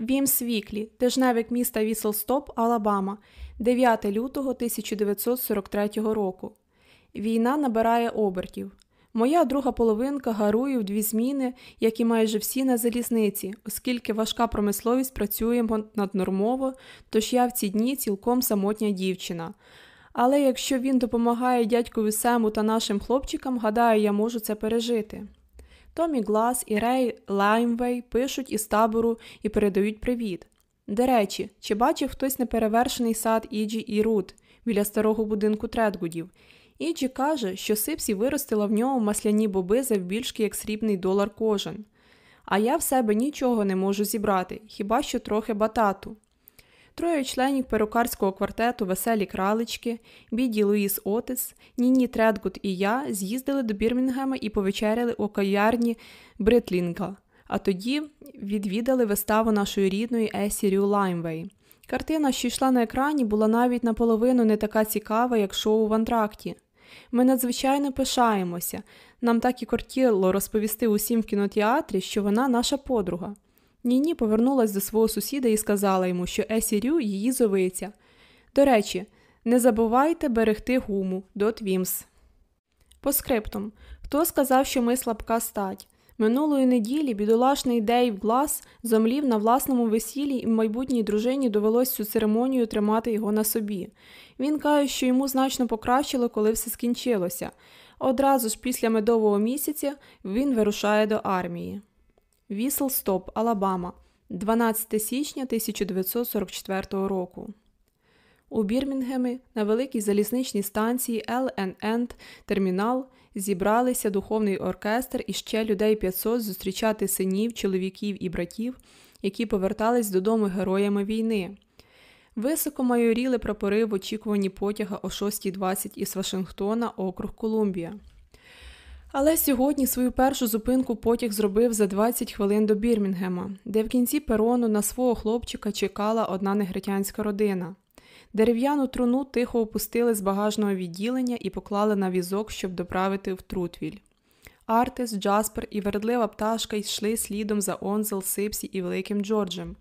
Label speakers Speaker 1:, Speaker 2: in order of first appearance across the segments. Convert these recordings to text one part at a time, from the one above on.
Speaker 1: Вімс Віклі, тижневик міста Віселстоп, Алабама, 9 лютого 1943 року. Війна набирає обертів. Моя друга половинка гарує в дві зміни, як і майже всі на залізниці, оскільки важка промисловість працює наднормово, тож я в ці дні цілком самотня дівчина. Але якщо він допомагає дядькові Сему та нашим хлопчикам, гадаю, я можу це пережити. Томі Глас і Рей Лаймвей пишуть із табору і передають привіт. До речі, чи бачив хтось неперевершений сад Іджі і Рут біля старого будинку Тредгудів? Іджі каже, що Сипсі виростила в ньому масляні боби завбільшки як срібний долар кожен. А я в себе нічого не можу зібрати, хіба що трохи батату. Троє членів перукарського квартету Веселі кралички, Біді Луїс Отис, Ніні Тредгут і я з'їздили до Бірмінгема і повечеряли у каярні Бритлінга, а тоді відвідали виставу нашої рідної Есі Рю Лаймвей. Картина, що йшла на екрані, була навіть наполовину не така цікава, як шоу в антракті. Ми надзвичайно пишаємося. Нам так і кортіло розповісти усім в кінотеатрі, що вона наша подруга. Ніні повернулась до свого сусіда і сказала йому, що Есі Рю її зовиця. До речі, не забувайте берегти гуму Дот Вімс. По скриптум. Хто сказав, що ми слабка стать? Минулої неділі бідолашний Дейв Глас зомлів на власному весіллі і майбутній дружині довелось цю церемонію тримати його на собі. Він каже, що йому значно покращило, коли все скінчилося. Одразу ж після медового місяця він вирушає до армії. Віселстоп, Алабама, 12 січня 1944 року. У Бірмінгемі на великій залізничній станції Л.Н.Енд термінал зібралися духовний оркестр і ще людей 500 зустрічати синів, чоловіків і братів, які повертались додому героями війни. Високо майоріли прапори в очікуванні потяга о 6.20 із Вашингтона, округ Колумбія. Але сьогодні свою першу зупинку потяг зробив за 20 хвилин до Бірмінгема, де в кінці перону на свого хлопчика чекала одна негритянська родина. Дерев'яну труну тихо опустили з багажного відділення і поклали на візок, щоб доправити в Трутвіль. Артис, Джаспер і вердлива пташка йшли слідом за Онзел, Сипсі і Великим Джорджем.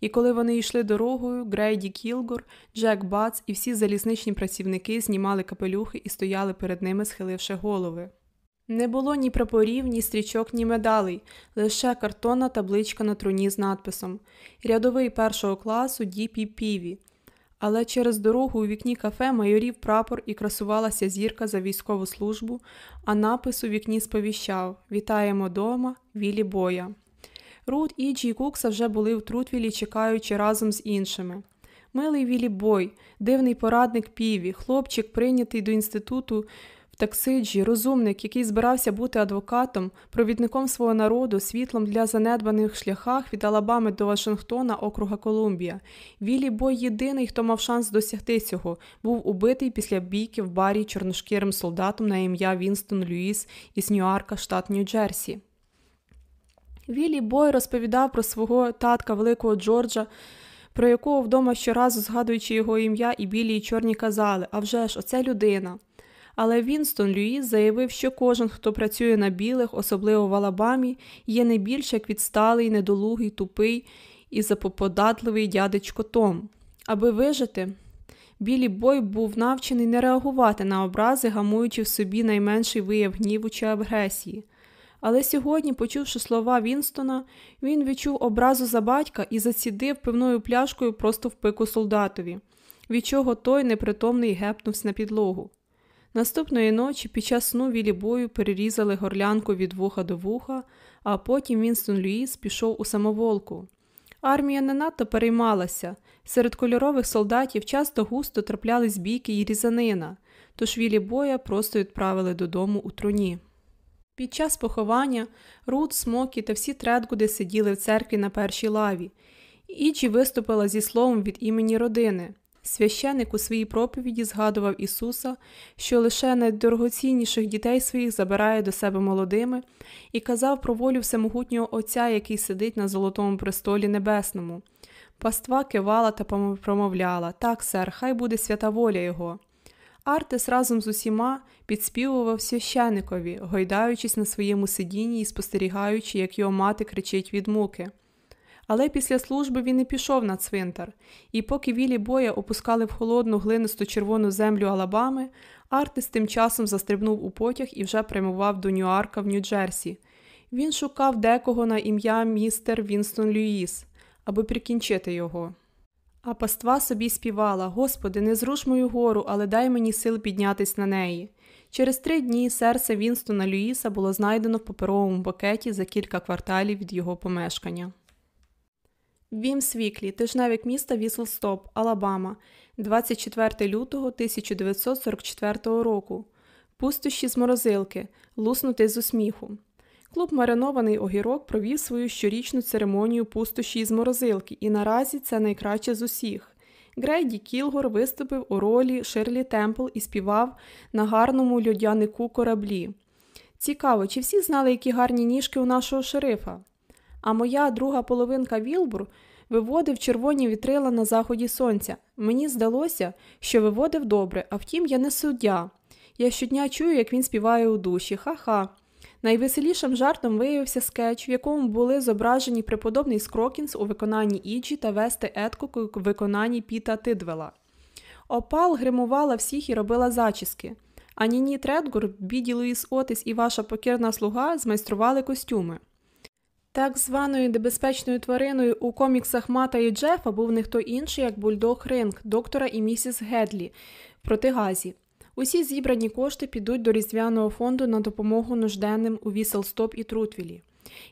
Speaker 1: І коли вони йшли дорогою, Грейді Кілгор, Джек Бац і всі залізничні працівники знімали капелюхи і стояли перед ними, схиливши голови. Не було ні прапорів, ні стрічок, ні медалей, лише картонна табличка на труні з надписом Рядовий першого класу Діпі Піві. Але через дорогу у вікні кафе майорів прапор і красувалася зірка за військову службу, а напис у вікні сповіщав Вітаємо дома, Вілі Боя. Рут, Іджі і Кукса вже були в Трутвілі, чекаючи разом з іншими. Милий Вілі Бой, дивний порадник Піві, хлопчик, прийнятий до інституту таксиджі, розумник, який збирався бути адвокатом, провідником свого народу, світлом для занедбаних шляхах від Алабами до Вашингтона, округа Колумбія. Вілі Бой єдиний, хто мав шанс досягти цього, був убитий після бійки в барі чорношкірим солдатом на ім'я Вінстон Льюіс із Ньюарка, штат Нью-Джерсі. Вілі Бой розповідав про свого татка великого Джорджа, про якого вдома щоразу згадуючи його ім'я, і білі і чорні казали а вже ж, оце людина. Але Вінстон Люїс заявив, що кожен, хто працює на білих, особливо в Алабамі, є не більш як відсталий, недолугий, тупий і запоподатливий дядечко Том. Аби вижити, білі бой був навчений не реагувати на образи, гамуючи в собі найменший вияв гніву чи агресії. Але сьогодні, почувши слова Вінстона, він відчув образу за батька і зацідив пивною пляшкою просто в пику солдатові, від чого той непритомний гепнувся на підлогу. Наступної ночі під час сну вілі бою перерізали горлянку від вуха до вуха, а потім Вінстон Льюіс пішов у самоволку. Армія не надто переймалася. Серед кольорових солдатів часто густо траплялись бійки і різанина, тож вілі боя просто відправили додому у труні. Під час поховання Рут, Смокі та всі Тредгуди сиділи в церкві на першій лаві. Іджі виступила зі словом від імені родини. Священик у своїй проповіді згадував Ісуса, що лише найдорогоцінніших дітей своїх забирає до себе молодими, і казав про волю всемогутнього Отця, який сидить на золотому престолі небесному. Паства кивала та промовляла так, сер, хай буде свята воля Його. Артес разом з усіма підспівував священикові, гойдаючись на своєму сидінні і спостерігаючи, як його мати кричить від муки. Але після служби він не пішов на цвинтар, і поки Вілі Боя опускали в холодну глинисту червону землю Алабами, Артис тим часом застрибнув у потяг і вже прямував до Ньюарка в Нью-Джерсі. Він шукав декого на ім'я містер Вінстон Люїс, аби прикінчити його. А паства собі співала Господи, не зруш мою гору, але дай мені сил піднятись на неї. Через три дні серце Вінстона Люїса було знайдено в паперовому пакеті за кілька кварталів від його помешкання. Вімс Віклі, тижневик міста Віселстоп, Алабама, 24 лютого 1944 року. Пустощі з морозилки, луснути з усміху. Клуб Маринований огірок провів свою щорічну церемонію пустощі з морозилки, і наразі це найкраще з усіх. Грейді Кілгор виступив у ролі Ширлі Темпл і співав на гарному льодянику кораблі. Цікаво, чи всі знали, які гарні ніжки у нашого шерифа? А моя друга половинка Вілбур виводив червоні вітрила на заході сонця. Мені здалося, що виводив добре, а втім, я не суддя. Я щодня чую, як він співає у душі. Ха-ха. Найвеселішим жартом виявився скетч, в якому були зображені преподобний Скрокінс у виконанні Іджі та Вести Едкок у виконанні Піта Тидвела. Опал гримувала всіх і робила зачіски. А Ніні Тредгуд, Біді Луїс Отис і ваша покірна слуга змайстрували костюми. Так званою небезпечною твариною у коміксах Мата і Джефа був не хто інший, як бульдог Ринг, доктора і місіс Гедлі в протигазі. Усі зібрані кошти підуть до Різдвяного фонду на допомогу нужденним у Віселстоп і Трутвілі.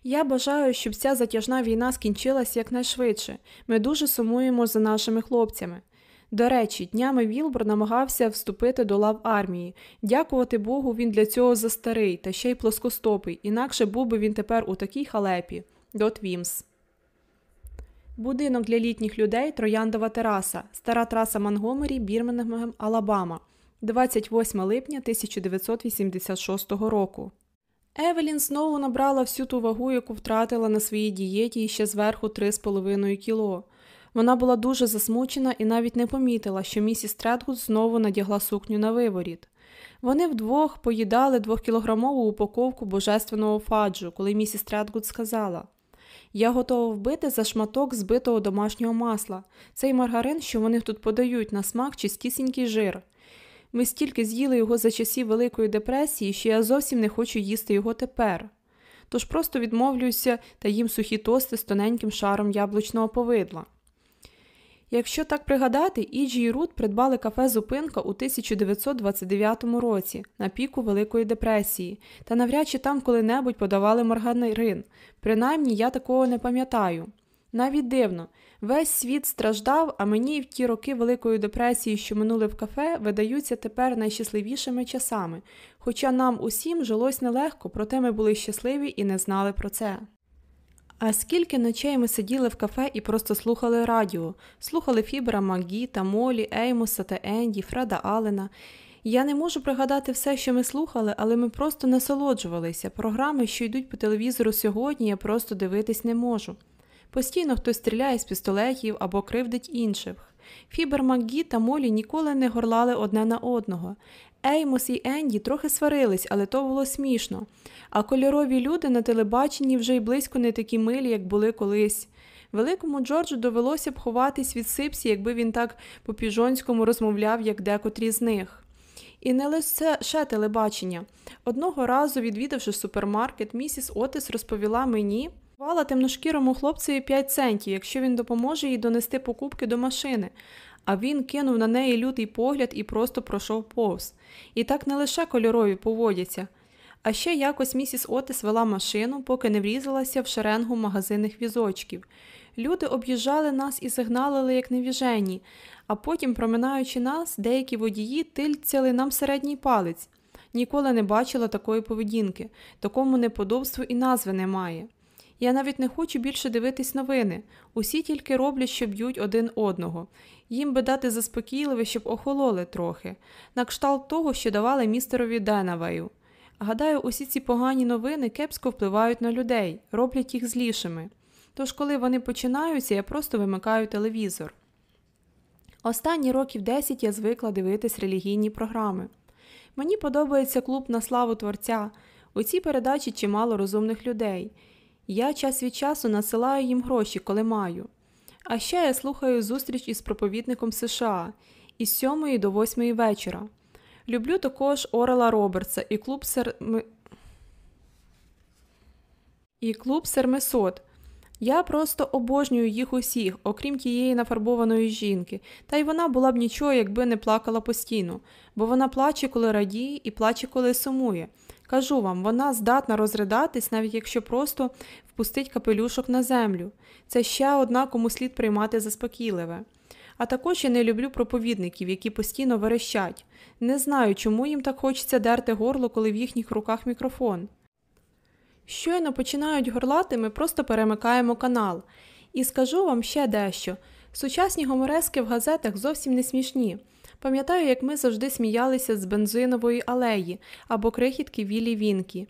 Speaker 1: Я бажаю, щоб ця затяжна війна скінчилась якнайшвидше. Ми дуже сумуємо за нашими хлопцями. До речі, днями Вілбор намагався вступити до лав армії. Дякувати Богу, він для цього застарий та ще й плоскостопий, інакше був би він тепер у такій халепі. Дот Вімс. Будинок для літніх людей Трояндова тераса, стара траса Монгомері, Бірмінгем, Алабама. 28 липня 1986 року. Евелін знову набрала всю ту вагу, яку втратила на своїй дієті і ще зверху 3,5 кіло. Вона була дуже засмучена і навіть не помітила, що місіс Тредгуд знову надягла сукню на виворіт. Вони вдвох поїдали двохкілограмову упаковку божественного фаджу, коли місіс Тредгуд сказала Я готова вбити за шматок збитого домашнього масла. Цей маргарин, що вони тут подають на смак чистісінький жир. Ми стільки з'їли його за часів Великої депресії, що я зовсім не хочу їсти його тепер. Тож просто відмовлююся та їм сухі тости з тоненьким шаром яблучного повидла. Якщо так пригадати, Іджі і Рут придбали кафе Зупинка у 1929 році на піку Великої депресії, та навряд чи там коли-небудь подавали марганарин. Принаймні я такого не пам'ятаю. Навіть дивно, весь світ страждав, а мені в ті роки Великої депресії, що минули в кафе, видаються тепер найщасливішими часами, хоча нам усім жилось нелегко, проте ми були щасливі і не знали про це. А скільки ночей ми сиділи в кафе і просто слухали радіо, слухали Фібера Магі та Молі, Еймуса та Енді, Фреда Аллена. Я не можу пригадати все, що ми слухали, але ми просто насолоджувалися. Програми, що йдуть по телевізору сьогодні, я просто дивитись не можу. Постійно хтось стріляє з пістолетів або кривдить інших. Фібер Макгі та Молі ніколи не горлали одне на одного. Еймос і Енді трохи сварились, але то було смішно. А кольорові люди на телебаченні вже й близько не такі милі, як були колись. Великому Джорджу довелося б ховатись від сипсі, якби він так по піжонському розмовляв, як декотрі з них. І не лише телебачення. Одного разу, відвідавши супермаркет, місіс Отис розповіла мені. Вала темношкірому хлопцеві 5 центів, якщо він допоможе їй донести покупки до машини, а він кинув на неї лютий погляд і просто пройшов повз. І так не лише кольорові поводяться. А ще якось місіс Отис вела машину, поки не врізалася в шеренгу магазинних візочків. Люди об'їжджали нас і сигналили, як невіжені, а потім, проминаючи нас, деякі водії тильцяли нам середній палець. Ніколи не бачила такої поведінки, такому неподобству і назви немає. Я навіть не хочу більше дивитись новини. Усі тільки роблять, що б'ють один одного. Їм би дати заспокійливе, щоб охололи трохи, на кшталт того, що давали містерові Денавею. Гадаю, усі ці погані новини кепсько впливають на людей, роблять їх злішими. Тож, коли вони починаються, я просто вимикаю телевізор. Останні років 10 я звикла дивитись релігійні програми. Мені подобається клуб на славу творця. У цій передачі чимало розумних людей. Я час від часу насилаю їм гроші, коли маю. А ще я слухаю зустріч із проповідником США із 7 до 8 вечора. Люблю також Орела Робертса і клуб Сер... і клуб Сермесот. Я просто обожнюю їх усіх, окрім тієї нафарбованої жінки, та й вона була б нічого, якби не плакала постійно, бо вона плаче, коли радіє, і плаче, коли сумує. Кажу вам, вона здатна розридатись, навіть якщо просто впустить капелюшок на землю. Це ще одна, кому слід приймати заспокійливе. А також я не люблю проповідників, які постійно верещать. Не знаю, чому їм так хочеться дерти горло, коли в їхніх руках мікрофон. Щойно починають горлати, ми просто перемикаємо канал. І скажу вам ще дещо: сучасні гуморески в газетах зовсім не смішні. Пам'ятаю, як ми завжди сміялися з бензинової алеї або крихітки Вілі Вінкі.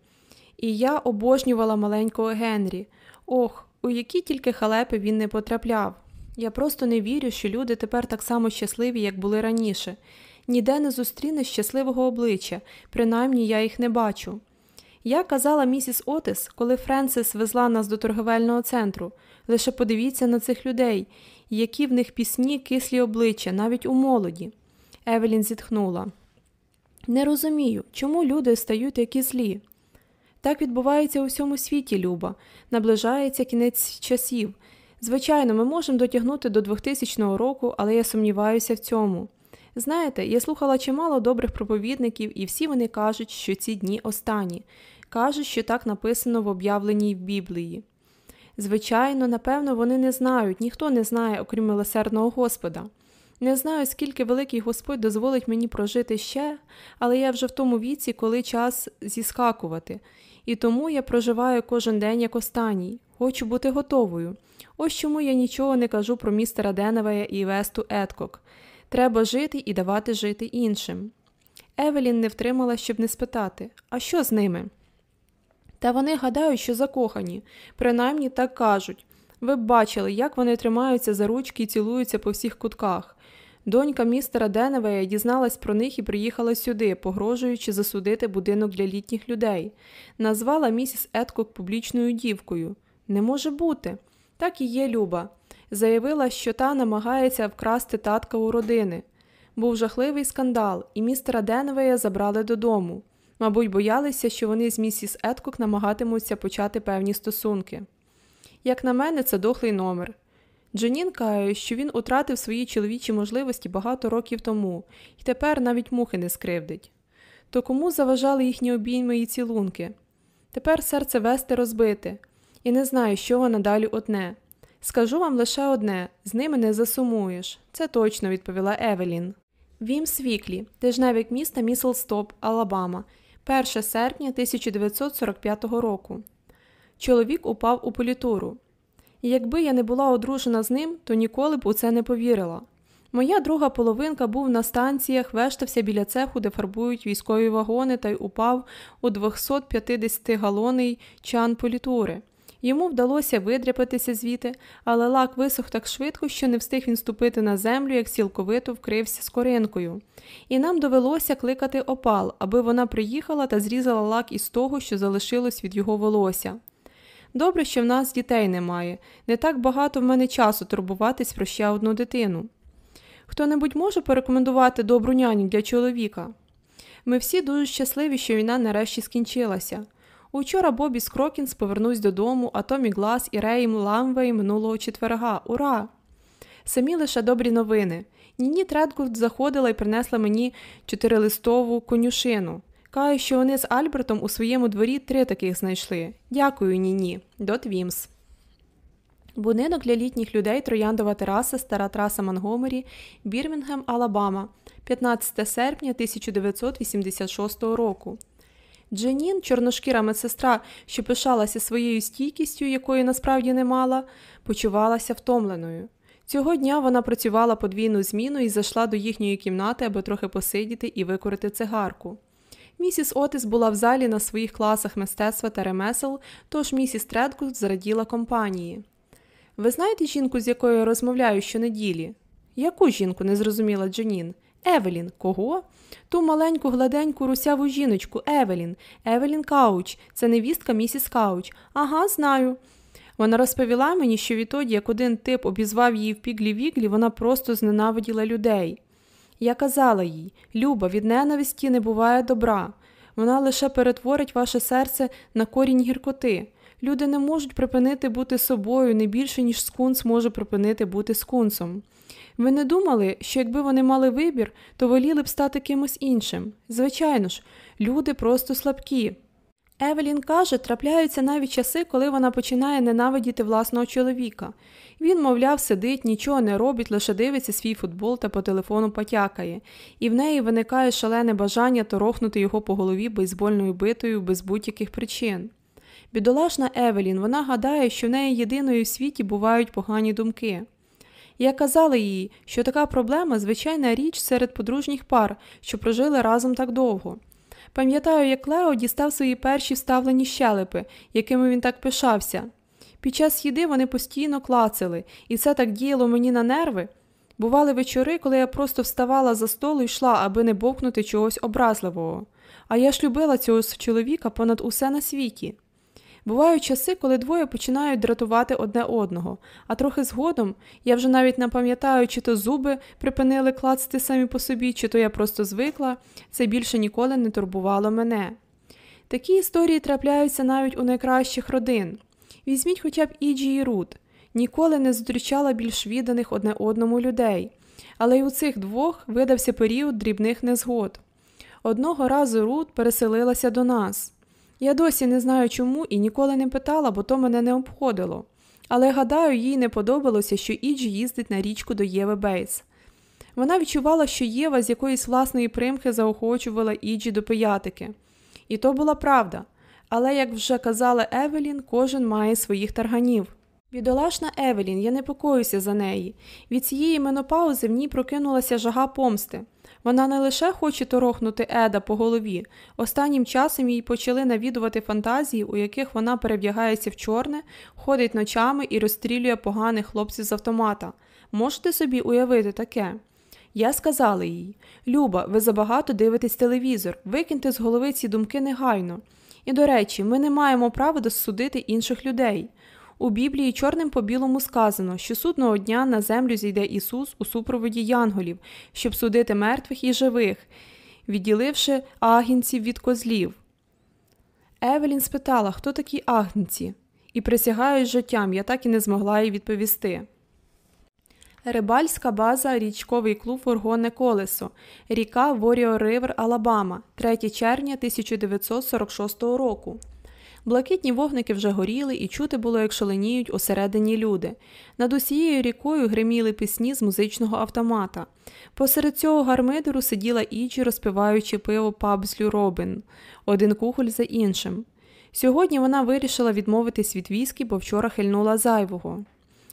Speaker 1: І я обожнювала маленького Генрі. Ох, у які тільки халепи він не потрапляв. Я просто не вірю, що люди тепер так само щасливі, як були раніше. Ніде не зустрінеш щасливого обличчя, принаймні я їх не бачу. Я казала місіс Отис, коли Френсис везла нас до торговельного центру. Лише подивіться на цих людей, які в них пісні, кислі обличчя, навіть у молоді. Евелін зітхнула. Не розумію, чому люди стають такі злі. Так відбувається у всьому світі, Люба, наближається кінець часів. Звичайно, ми можемо дотягнути до 2000 року, але я сумніваюся в цьому. Знаєте, я слухала чимало добрих проповідників, і всі вони кажуть, що ці дні останні, кажуть, що так написано в об'явленій Біблії. Звичайно, напевно, вони не знають, ніхто не знає, окрім милосердного Господа. Не знаю, скільки великий Господь дозволить мені прожити ще, але я вже в тому віці, коли час зіскакувати, і тому я проживаю кожен день як останній, хочу бути готовою. Ось чому я нічого не кажу про містера Деневея і Весту Еткок. Треба жити і давати жити іншим. Евелін не втримала, щоб не спитати, а що з ними? Та вони гадають, що закохані, принаймні так кажуть. Ви б бачили, як вони тримаються за ручки і цілуються по всіх кутках. Донька містера Деневея дізналась про них і приїхала сюди, погрожуючи засудити будинок для літніх людей. Назвала місіс Еткок публічною дівкою. Не може бути. Так і є Люба. Заявила, що та намагається вкрасти татка у родини. Був жахливий скандал, і містера Денвея забрали додому. Мабуть, боялися, що вони з місіс Еткок намагатимуться почати певні стосунки. Як на мене, це дохлий номер. Дженін каже, що він утратив свої чоловічі можливості багато років тому, і тепер навіть мухи не скривдить. То кому заважали їхні обійми і цілунки? Тепер серце Вести розбите, і не знаю, що вона далі одне. Скажу вам лише одне з ними не засумуєш. Це точно, відповіла Евелін. Вімс Віклі, тижневик міста Віселстоп, Алабама, 1 серпня 1945 року. Чоловік упав у політуру. І якби я не була одружена з ним, то ніколи б у це не повірила. Моя друга половинка був на станціях, вештався біля цеху, де фарбують військові вагони, та й упав у 250 галонний чан політури. Йому вдалося видряпатися звідти, але лак висох так швидко, що не встиг він ступити на землю, як цілковито вкрився скоринкою. І нам довелося кликати опал, аби вона приїхала та зрізала лак із того, що залишилось від його волосся. Добре, що в нас дітей немає, не так багато в мене часу турбуватись про ще одну дитину. Хто небудь може порекомендувати добру няню для чоловіка? Ми всі дуже щасливі, що війна нарешті скінчилася. Учора Бобі Скрокінс повернувсь додому, а Томі Глас і Рей Лаймвей минулого четверга. Ура! Самі лише добрі новини. Ніні Тредгуд заходила і принесла мені чотирилистову конюшину. Каже, що вони з Альбертом у своєму дворі три таких знайшли. Дякую, Ніні. Дот Вімс. Будинок для літніх людей Трояндова тераса, стара траса Монгомері, Бірмінгем, Алабама, 15 серпня 1986 року. Дженін, чорношкіра медсестра, що пишалася своєю стійкістю, якої насправді не мала, почувалася втомленою. Цього дня вона працювала подвійну зміну і зайшла до їхньої кімнати, аби трохи посидіти і викорити цигарку. Місіс Отис була в залі на своїх класах мистецтва та ремесел, тож місіс Тредгуд зраділа компанії. Ви знаєте жінку, з якою я розмовляю щонеділі? Яку жінку? не зрозуміла Дженін. Евелін, кого? Ту маленьку гладеньку русяву жіночку, Евелін, Евелін Кауч, це невістка місіс Кауч. Ага, знаю. Вона розповіла мені, що відтоді, як один тип обізвав її в піглі віглі, вона просто зненавиділа людей. Я казала їй Люба, від ненависті не буває добра. Вона лише перетворить ваше серце на корінь гіркоти. Люди не можуть припинити бути собою не більше, ніж скунс може припинити бути скунсом. Ви не думали, що якби вони мали вибір, то воліли б стати кимось іншим. Звичайно ж, люди просто слабкі. Евелін каже, трапляються навіть часи, коли вона починає ненавидіти власного чоловіка. Він, мовляв, сидить, нічого не робить, лише дивиться свій футбол та по телефону потякає, і в неї виникає шалене бажання торохнути його по голові бейсбольною битою без будь-яких причин. Бідолашна Евелін, вона гадає, що в неї єдиною в світі бувають погані думки. Я казала їй, що така проблема звичайна річ серед подружніх пар, що прожили разом так довго. Пам'ятаю, як Лео дістав свої перші вставлені щелепи, якими він так пишався. Під час їди вони постійно клацали, і це так діяло мені на нерви. Бували вечори, коли я просто вставала за столу і йшла, аби не бовкнути чогось образливого. А я ж любила цього чоловіка понад усе на світі. Бувають часи, коли двоє починають дратувати одне одного, а трохи згодом я вже навіть не пам'ятаю, чи то зуби припинили клацати самі по собі, чи то я просто звикла, це більше ніколи не турбувало мене. Такі історії трапляються навіть у найкращих родин. Візьміть хоча б Іджі і Рут. Ніколи не зустрічала більш відданих одне одному людей, але й у цих двох видався період дрібних незгод. Одного разу Рут переселилася до нас. Я досі не знаю чому і ніколи не питала, бо то мене не обходило. Але гадаю, їй не подобалося, що Іджі їздить на річку до Єви Бейтс. Вона відчувала, що Єва з якоїсь власної примхи заохочувала Іджі до пиятики. І то була правда. Але, як вже казала Евелін, кожен має своїх тарганів. Бідолашна Евелін, я непокоюся за неї. Від цієї менопаузи в ній прокинулася жага помсти. Вона не лише хоче торохнути Еда по голові, останнім часом їй почали навідувати фантазії, у яких вона перевдягається в чорне, ходить ночами і розстрілює поганих хлопців з автомата. Можете собі уявити таке? Я сказала їй Люба, ви забагато дивитесь телевізор, викиньте з голови ці думки негайно. І, до речі, ми не маємо права досудити інших людей. У Біблії чорним по білому сказано, що судного дня на землю зійде Ісус у супроводі янголів, щоб судити мертвих і живих, відділивши агінців від козлів. Евелін спитала, хто такі агнці, і присягаю життям, я так і не змогла їй відповісти. Рибальська база, річковий клуб Фургонне колесо, ріка Воріо Ривер, Алабама, 3 червня 1946 року. Блакитні вогники вже горіли, і чути було, як шаленіють усередині люди. Над усією рікою гриміли пісні з музичного автомата. Посеред цього гармидеру сиділа Іджі, розпиваючи пиво Пабслю Робин, один кухоль за іншим. Сьогодні вона вирішила відмовитись від віскі, бо вчора хильнула зайвого.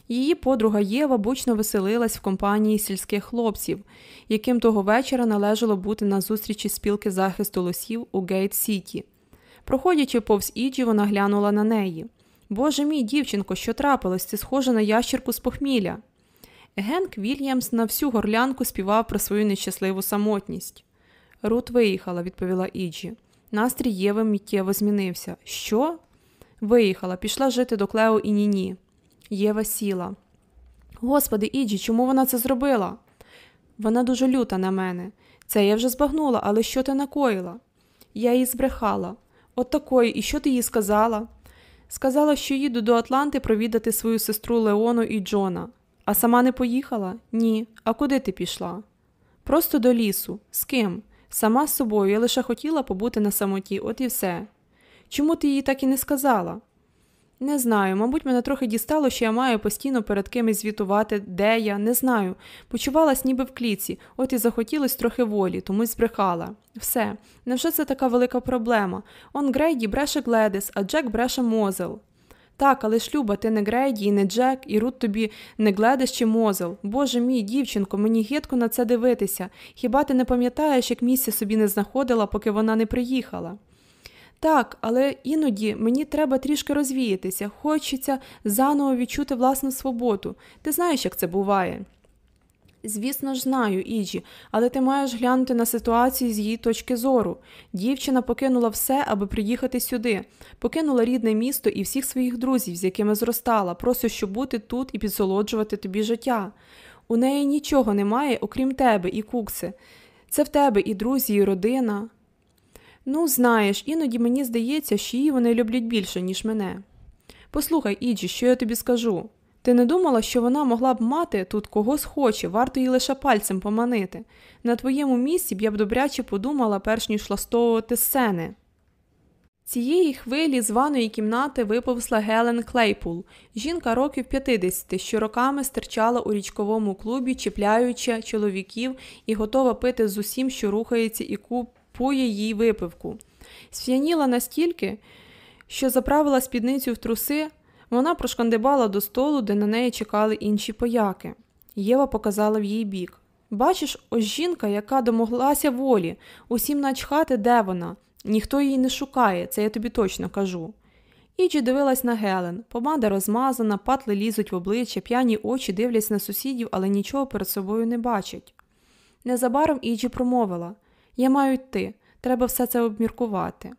Speaker 1: Її подруга Єва бучно веселилась в компанії сільських хлопців, яким того вечора належало бути на зустрічі спілки захисту лосів у Гейт Сіті. Проходячи повз Іджі, вона глянула на неї. Боже мій, дівчинко, що трапилось, це схоже на ящерку з похмілля. Генк Вільямс на всю горлянку співав про свою нещасливу самотність. Рут виїхала, відповіла Іджі. Настрій Єви миттєво змінився. Що? Виїхала, пішла жити до Клео і Ніні. Єва сіла. Господи, Іджі, чому вона це зробила? Вона дуже люта на мене. Це я вже збагнула, але що ти накоїла? Я їй збрехала. О такої, і що ти їй сказала? Сказала, що їду до Атланти провідати свою сестру Леону і Джона. А сама не поїхала? Ні. А куди ти пішла? Просто до лісу. З ким? Сама з собою, я лише хотіла побути на самоті, от і все. Чому ти їй так і не сказала? Не знаю, мабуть, мене трохи дістало, що я маю постійно перед кимось звітувати, де я, не знаю. Почувалась ніби в клітці, от і захотілось трохи волі, тому й збрехала. Все, невже це така велика проблема? Он Грейді бреше Гледис, а Джек бреше Мозел. Так, але ж Люба, ти не Грейді і не Джек, і Рут тобі не Гледис чи Мозел. Боже мій, дівчинко, мені гидко на це дивитися. Хіба ти не пам'ятаєш, як місця собі не знаходила, поки вона не приїхала? Так, але іноді мені треба трішки розвіятися, хочеться заново відчути власну свободу. Ти знаєш, як це буває. Звісно ж, знаю, Іджі, але ти маєш глянути на ситуацію з її точки зору. Дівчина покинула все, аби приїхати сюди, покинула рідне місто і всіх своїх друзів, з якими зростала, просто щоб бути тут і підсолоджувати тобі життя. У неї нічого немає, окрім тебе і кукси. Це в тебе і друзі, і родина. Ну, знаєш, іноді мені здається, що її вони люблять більше, ніж мене. Послухай, Іджі, що я тобі скажу. Ти не думала, що вона могла б мати тут когось хоче, варто її лише пальцем поманити. На твоєму місці б я б добряче подумала, перш ніж ластовувати сцени. Цієї хвилі з ваної кімнати виповзла Гелен Клейпул, жінка років 50, що роками стирчала у річковому клубі, чіпляючи чоловіків і готова пити з усім, що рухається, і купує їй випивку. Сф'яніла настільки, що заправила спідницю в труси, вона прошкандибала до столу, де на неї чекали інші пояки. Єва показала в її бік. Бачиш, ось жінка, яка домоглася волі, усім начхати, де вона. Ніхто її не шукає, це я тобі точно кажу. Іджі дивилась на Гелен. Помада розмазана, патли лізуть в обличчя, п'яні очі дивляться на сусідів, але нічого перед собою не бачать. Незабаром Іджі промовила Я маю йти, треба все це обміркувати.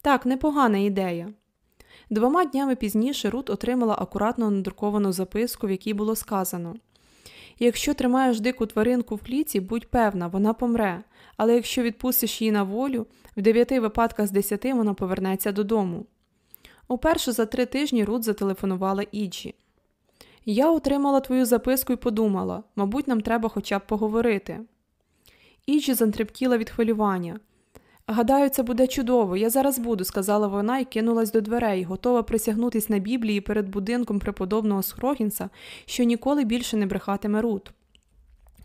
Speaker 1: Так, непогана ідея. Двома днями пізніше Рут отримала акуратно надруковану записку, в якій було сказано Якщо тримаєш дику тваринку в кліці, будь певна, вона помре, але якщо відпустиш її на волю, в дев'яти випадках з десяти вона повернеться додому. Уперше за три тижні Рут зателефонувала Іджі. Я отримала твою записку і подумала мабуть, нам треба хоча б поговорити. Іджі зантрептіла від хвилювання. Гадаю, це буде чудово, я зараз буду, сказала вона і кинулась до дверей, готова присягнутись на Біблії перед будинком преподобного Схрогінса, що ніколи більше не брехатиме Рут.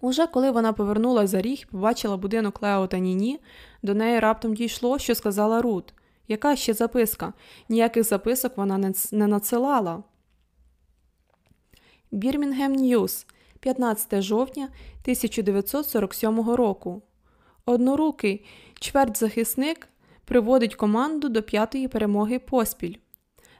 Speaker 1: Уже коли вона повернулася за ріг і побачила будинок Лео та Ніні, до неї раптом дійшло, що сказала Рут. Яка ще записка? Ніяких записок вона не надсилала. Бірмінгем Ньюс, 15 жовтня 1947 року. Однорукий чвертьзахисник приводить команду до п'ятої перемоги поспіль.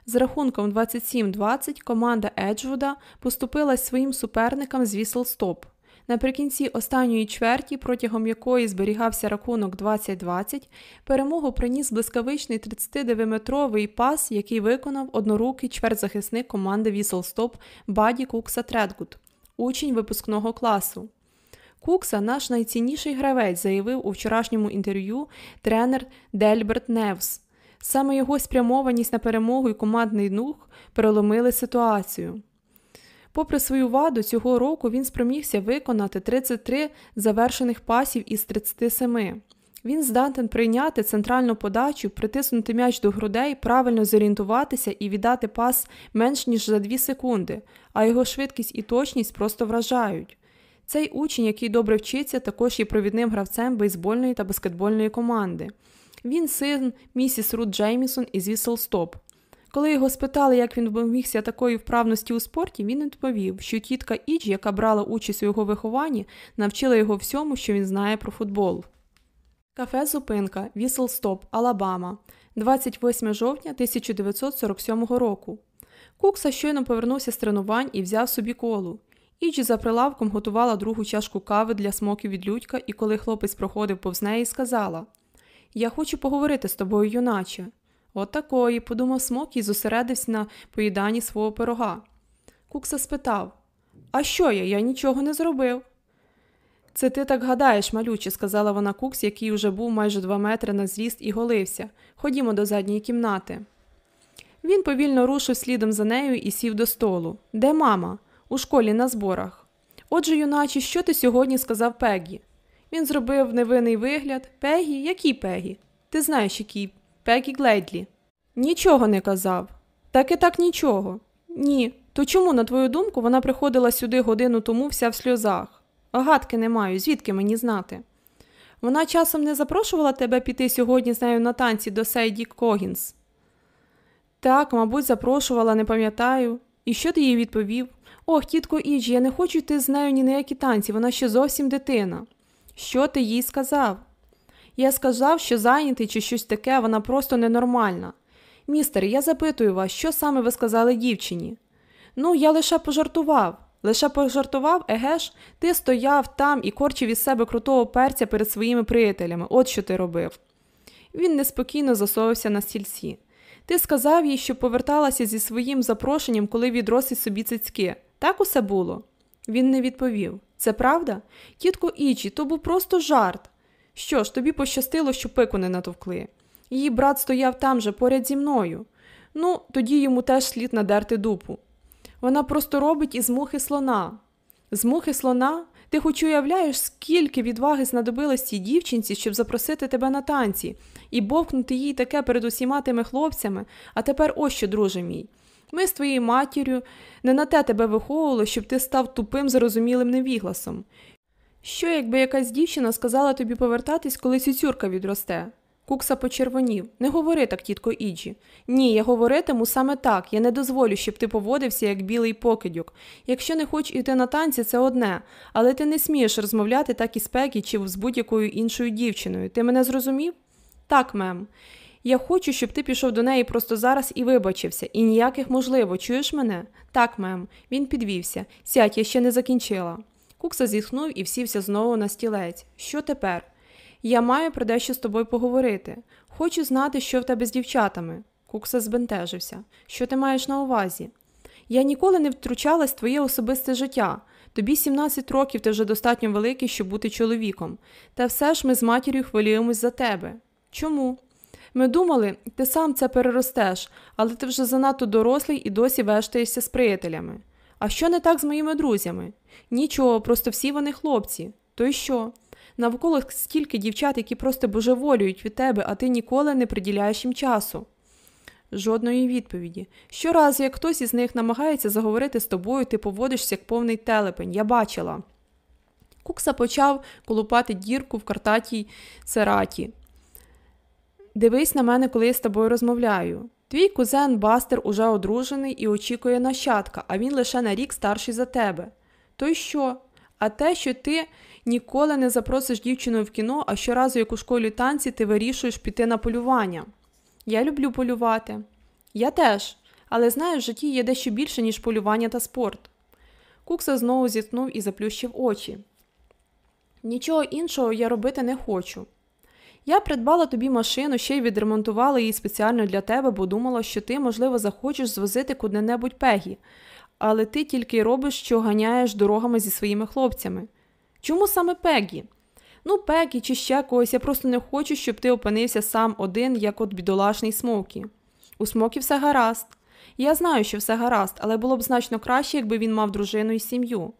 Speaker 1: З рахунком 27-20 команда Еджвуда поступилась своїм суперникам з Віселстоп. Наприкінці останньої чверті, протягом якої зберігався рахунок 20-20, перемогу приніс блискавичний 39-метровий пас, який виконав однорукий чвертьзахисник команди Віселстоп Баді Кукса Тредгут, учень випускного класу. Кукса наш найцінніший гравець, заявив у вчорашньому інтерв'ю тренер Дельберт Невс. Саме його спрямованість на перемогу і командний дух переломили ситуацію. Попри свою ваду, цього року він спромігся виконати 33 завершених пасів із 37. Він здатен прийняти центральну подачу, притиснути м'яч до грудей, правильно зорієнтуватися і віддати пас менш ніж за 2 секунди, а його швидкість і точність просто вражають. Цей учень, який добре вчиться, також є провідним гравцем бейсбольної та баскетбольної команди. Він син місіс Рут Джеймісон із Віселстоп. Коли його спитали, як він домігся такої вправності у спорті, він відповів, що тітка Ідж, яка брала участь у його вихованні, навчила його всьому, що він знає про футбол. Кафе Зупинка, Віселстоп, Алабама, 28 жовтня 1947 року. Кукса щойно повернувся з тренувань і взяв собі колу. Іджі за прилавком готувала другу чашку кави для смоків від людька, і коли хлопець проходив повз неї, сказала Я хочу поговорити з тобою, юначе. От такої, подумав смок і зосередився на поїданні свого пирога. Кукса спитав А що я? Я нічого не зробив. Це ти так гадаєш, малюче, сказала вона Куксі, який уже був майже два метри на зріст і голився. Ходімо до задньої кімнати. Він повільно рушив слідом за нею і сів до столу. Де мама? У школі на зборах. Отже, юначе, що ти сьогодні сказав Пегі? Він зробив невинний вигляд. Пегі? Який Пегі? Ти знаєш, який Пегі Глейдлі. Нічого не казав. Так і так нічого. Ні. То чому, на твою думку, вона приходила сюди годину тому вся в сльозах? Гадки не маю, звідки мені знати? Вона часом не запрошувала тебе піти сьогодні з нею на танці до Сейді Когінс? Так, мабуть, запрошувала, не пам'ятаю. І що ти їй відповів? Ох, тітко Іджі, я не хочу йти з нею ні на які танці, вона ще зовсім дитина. Що ти їй сказав? Я сказав, що зайнятий чи щось таке, вона просто ненормальна. Містер, я запитую вас, що саме ви сказали дівчині? Ну, я лише пожартував. Лише пожартував, еге ж, ти стояв там і корчив із себе крутого перця перед своїми приятелями. От що ти робив. Він неспокійно засовався на стільці. Ти сказав їй, що поверталася зі своїм запрошенням, коли відросить собі цицьки. Так усе було? Він не відповів. Це правда? Тітко Ічі, то був просто жарт. Що ж, тобі пощастило, що пику не натовкли. Її брат стояв там же поряд зі мною. Ну, тоді йому теж слід надерти дупу. Вона просто робить із мухи слона. З мухи слона? Ти хоч уявляєш, скільки відваги знадобилось цій дівчинці, щоб запросити тебе на танці, і бовкнути їй таке перед усіма тими хлопцями, а тепер ось що, друже мій. Ми з твоєю матір'ю не на те тебе виховували, щоб ти став тупим, зрозумілим невігласом. Що, якби якась дівчина сказала тобі повертатись, коли сюцюрка відросте? Кукса почервонів. Не говори так, тітко Іджі. Ні, я говоритиму саме так. Я не дозволю, щоб ти поводився як білий покидьок. Якщо не хочеш іти на танці, це одне, але ти не смієш розмовляти так із Пегі чи з будь-якою іншою дівчиною. Ти мене зрозумів? Так, мем. Я хочу, щоб ти пішов до неї просто зараз і вибачився, і ніяких можливо, чуєш мене? Так, мем. Він підвівся. Сядь, я ще не закінчила. Кукса зітхнув і всівся знову на стілець. Що тепер? Я маю про дещо з тобою поговорити. Хочу знати, що в тебе з дівчатами. Кукса збентежився. Що ти маєш на увазі? Я ніколи не втручалась в твоє особисте життя. Тобі 17 років ти вже достатньо великий, щоб бути чоловіком. Та все ж ми з матір'ю хвилюємось за тебе. Чому? Ми думали, ти сам це переростеш, але ти вже занадто дорослий і досі вештаєшся з приятелями. А що не так з моїми друзями? Нічого, просто всі вони хлопці. То й що? Навколо стільки дівчат, які просто божеволюють від тебе, а ти ніколи не приділяєш їм часу. Жодної відповіді. Щоразу, як хтось із них намагається заговорити з тобою, ти поводишся як повний телепень. Я бачила. Кукса почав колупати дірку в картатій цераті. Дивись на мене, коли я з тобою розмовляю. Твій кузен Бастер уже одружений і очікує нащадка, а він лише на рік старший за тебе. То й що? А те, що ти ніколи не запросиш дівчину в кіно, а щоразу, як у школі танці, ти вирішуєш піти на полювання. Я люблю полювати. Я теж, але знаю, в житті є дещо більше, ніж полювання та спорт. Кукса знову зіткнув і заплющив очі. Нічого іншого я робити не хочу. Я придбала тобі машину, ще й відремонтувала її спеціально для тебе, бо думала, що ти, можливо, захочеш звозити куди-небудь пегі, але ти тільки робиш, що ганяєш дорогами зі своїми хлопцями. Чому саме Пегі? Ну, Пегі чи ще когось, я просто не хочу, щоб ти опинився сам один, як от бідолашний Смокі. У Смокі все гаразд. Я знаю, що все гаразд, але було б значно краще, якби він мав дружину і сім'ю.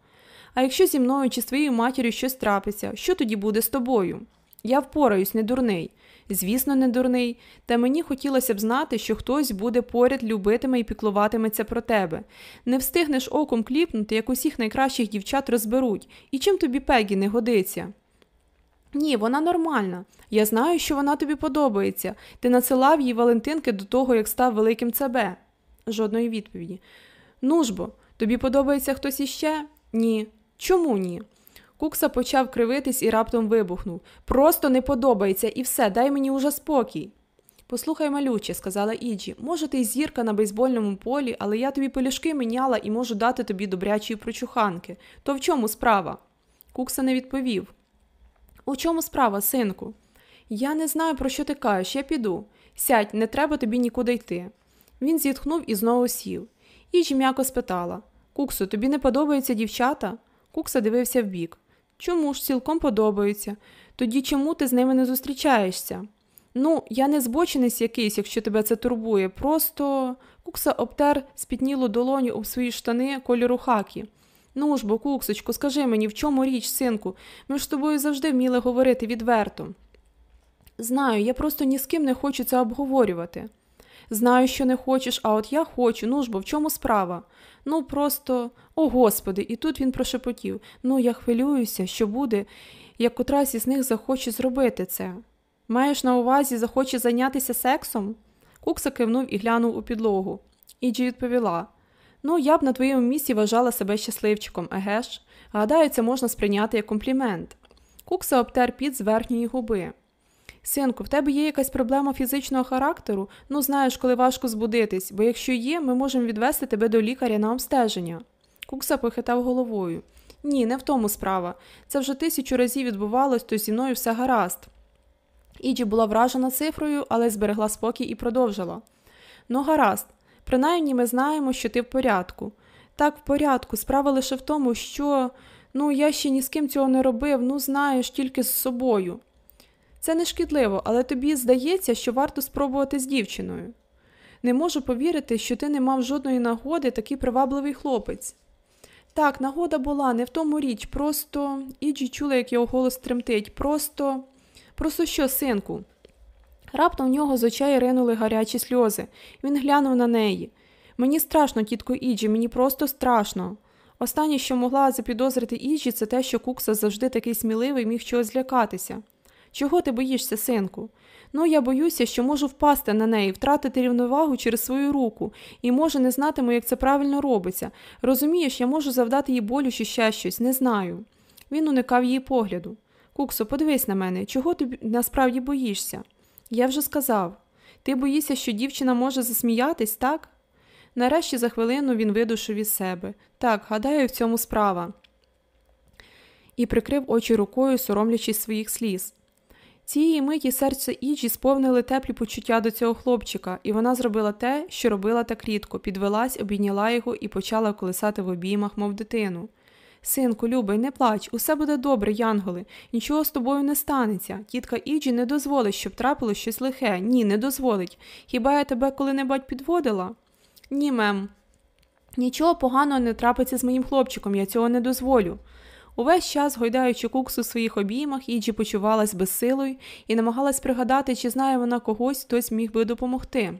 Speaker 1: А якщо зі мною чи з твоєю матір'ю щось трапиться, що тоді буде з тобою? Я впораюсь, не дурний. Звісно, не дурний, та мені хотілося б знати, що хтось буде поряд любитиме і піклуватиметься про тебе. Не встигнеш оком кліпнути, як усіх найкращих дівчат розберуть, і чим тобі Пегі не годиться. Ні, вона нормальна. Я знаю, що вона тобі подобається. Ти надсилав їй Валентинки до того, як став великим ЦБ. Жодної відповіді. Ну ж бо, тобі подобається хтось іще? Ні. Чому ні? Кукса почав кривитись і раптом вибухнув. Просто не подобається і все, дай мені уже спокій. Послухай, малюче, сказала Іджі, може, ти зірка на бейсбольному полі, але я тобі пелюшки міняла і можу дати тобі добрячої прочуханки. То в чому справа? Кукса не відповів. У чому справа, синку? Я не знаю, про що ти кажеш, я піду. Сядь, не треба тобі нікуди йти. Він зітхнув і знову сів. Іджі м'яко спитала Куксу, тобі не подобаються дівчата? Кукса дивився вбік. Чому ж цілком подобаються? Тоді чому ти з ними не зустрічаєшся? Ну, я не збочинець якийсь, якщо тебе це турбує. Просто кукса обтер спітнілу долоню об свої штани кольору хакі. Ну ж бо, куксочку, скажи мені, в чому річ, синку? Ми ж з тобою завжди вміли говорити відверто. Знаю, я просто ні з ким не хочу це обговорювати. Знаю, що не хочеш, а от я хочу, ну ж бо в чому справа? Ну, просто, о господи, і тут він прошепотів ну, я хвилююся, що буде, як котрась із них захоче зробити це. Маєш на увазі, захоче зайнятися сексом? Кукса кивнув і глянув у підлогу. Іджі відповіла Ну, я б на твоєму місці вважала себе щасливчиком, еге ж? Гадаю, це можна сприйняти як комплімент. Кукса обтер під з верхньої губи. Синку, в тебе є якась проблема фізичного характеру? Ну, знаєш, коли важко збудитись, бо якщо є, ми можемо відвести тебе до лікаря на обстеження. Кукса похитав головою. Ні, не в тому справа. Це вже тисячу разів відбувалось, то зі мною все гаразд. Іджі була вражена цифрою, але зберегла спокій і продовжила. Ну, гаразд, принаймні ми знаємо, що ти в порядку. Так, в порядку, справа лише в тому, що ну, я ще ні з ким цього не робив, ну знаєш, тільки з собою. Це не шкідливо, але тобі здається, що варто спробувати з дівчиною. Не можу повірити, що ти не мав жодної нагоди такий привабливий хлопець. Так, нагода була, не в тому річ, просто Іджі чула, як його голос тремтить. Просто, просто що, синку? Раптом в нього з очей ринули гарячі сльози. Він глянув на неї. Мені страшно, тітко Іджі, мені просто страшно. Останнє, що могла запідозрити Іджі, це те, що Кукса завжди такий сміливий міг чогось злякатися. Чого ти боїшся, синку? Ну, я боюся, що можу впасти на неї, втратити рівновагу через свою руку, і може не знатиму, як це правильно робиться. Розумієш, я можу завдати їй болю чи ще щось, не знаю. Він уникав її погляду. Куксо, подивись на мене, чого ти насправді боїшся? Я вже сказав. Ти боїшся, що дівчина може засміятись, так? Нарешті за хвилину він видушив із себе. Так, гадаю, в цьому справа. І прикрив очі рукою, соромлячись своїх сліз. Цієї миті серце Іджі сповнили теплі почуття до цього хлопчика, і вона зробила те, що робила так рідко, підвелась, обійняла його і почала колисати в обіймах, мов дитину. Синку, любий, не плач, усе буде добре, Янголи, нічого з тобою не станеться. Тітка Іджі не дозволить, щоб трапило щось лихе. Ні, не дозволить. Хіба я тебе коли-небудь підводила? Ні, мем. Нічого поганого не трапиться з моїм хлопчиком, я цього не дозволю. Увесь час, гойдаючи куксу в своїх обіймах, Іджі почувалась безсилою і намагалась пригадати, чи знає вона когось, хтось міг би допомогти.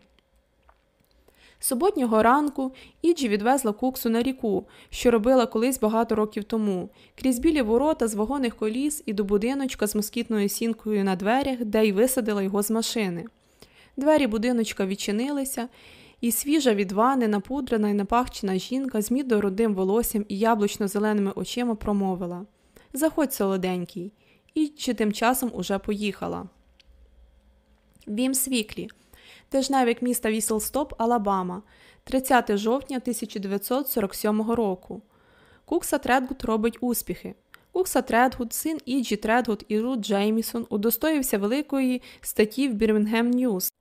Speaker 1: Суботнього ранку Іджі відвезла куксу на ріку, що робила колись багато років тому, крізь білі ворота з вагоних коліс і до будиночка з москітною сіткою на дверях, де й висадила його з машини. Двері будиночка відчинилися, і свіжа від вани, напудрена і напахчена жінка з мідно-рудим волоссям і яблучно-зеленими очима промовила Заходь, солоденький, Іджі тим часом уже поїхала. Вімс Віклі. Тижневик міста Віселстоп, Алабама, 30 жовтня 1947 року. Кукса Тредгуд робить успіхи. Кукса Тредгуд, син Іджі Тредгуд і Рут Джеймісон удостоївся великої статті в Бірмінгем Ньюз.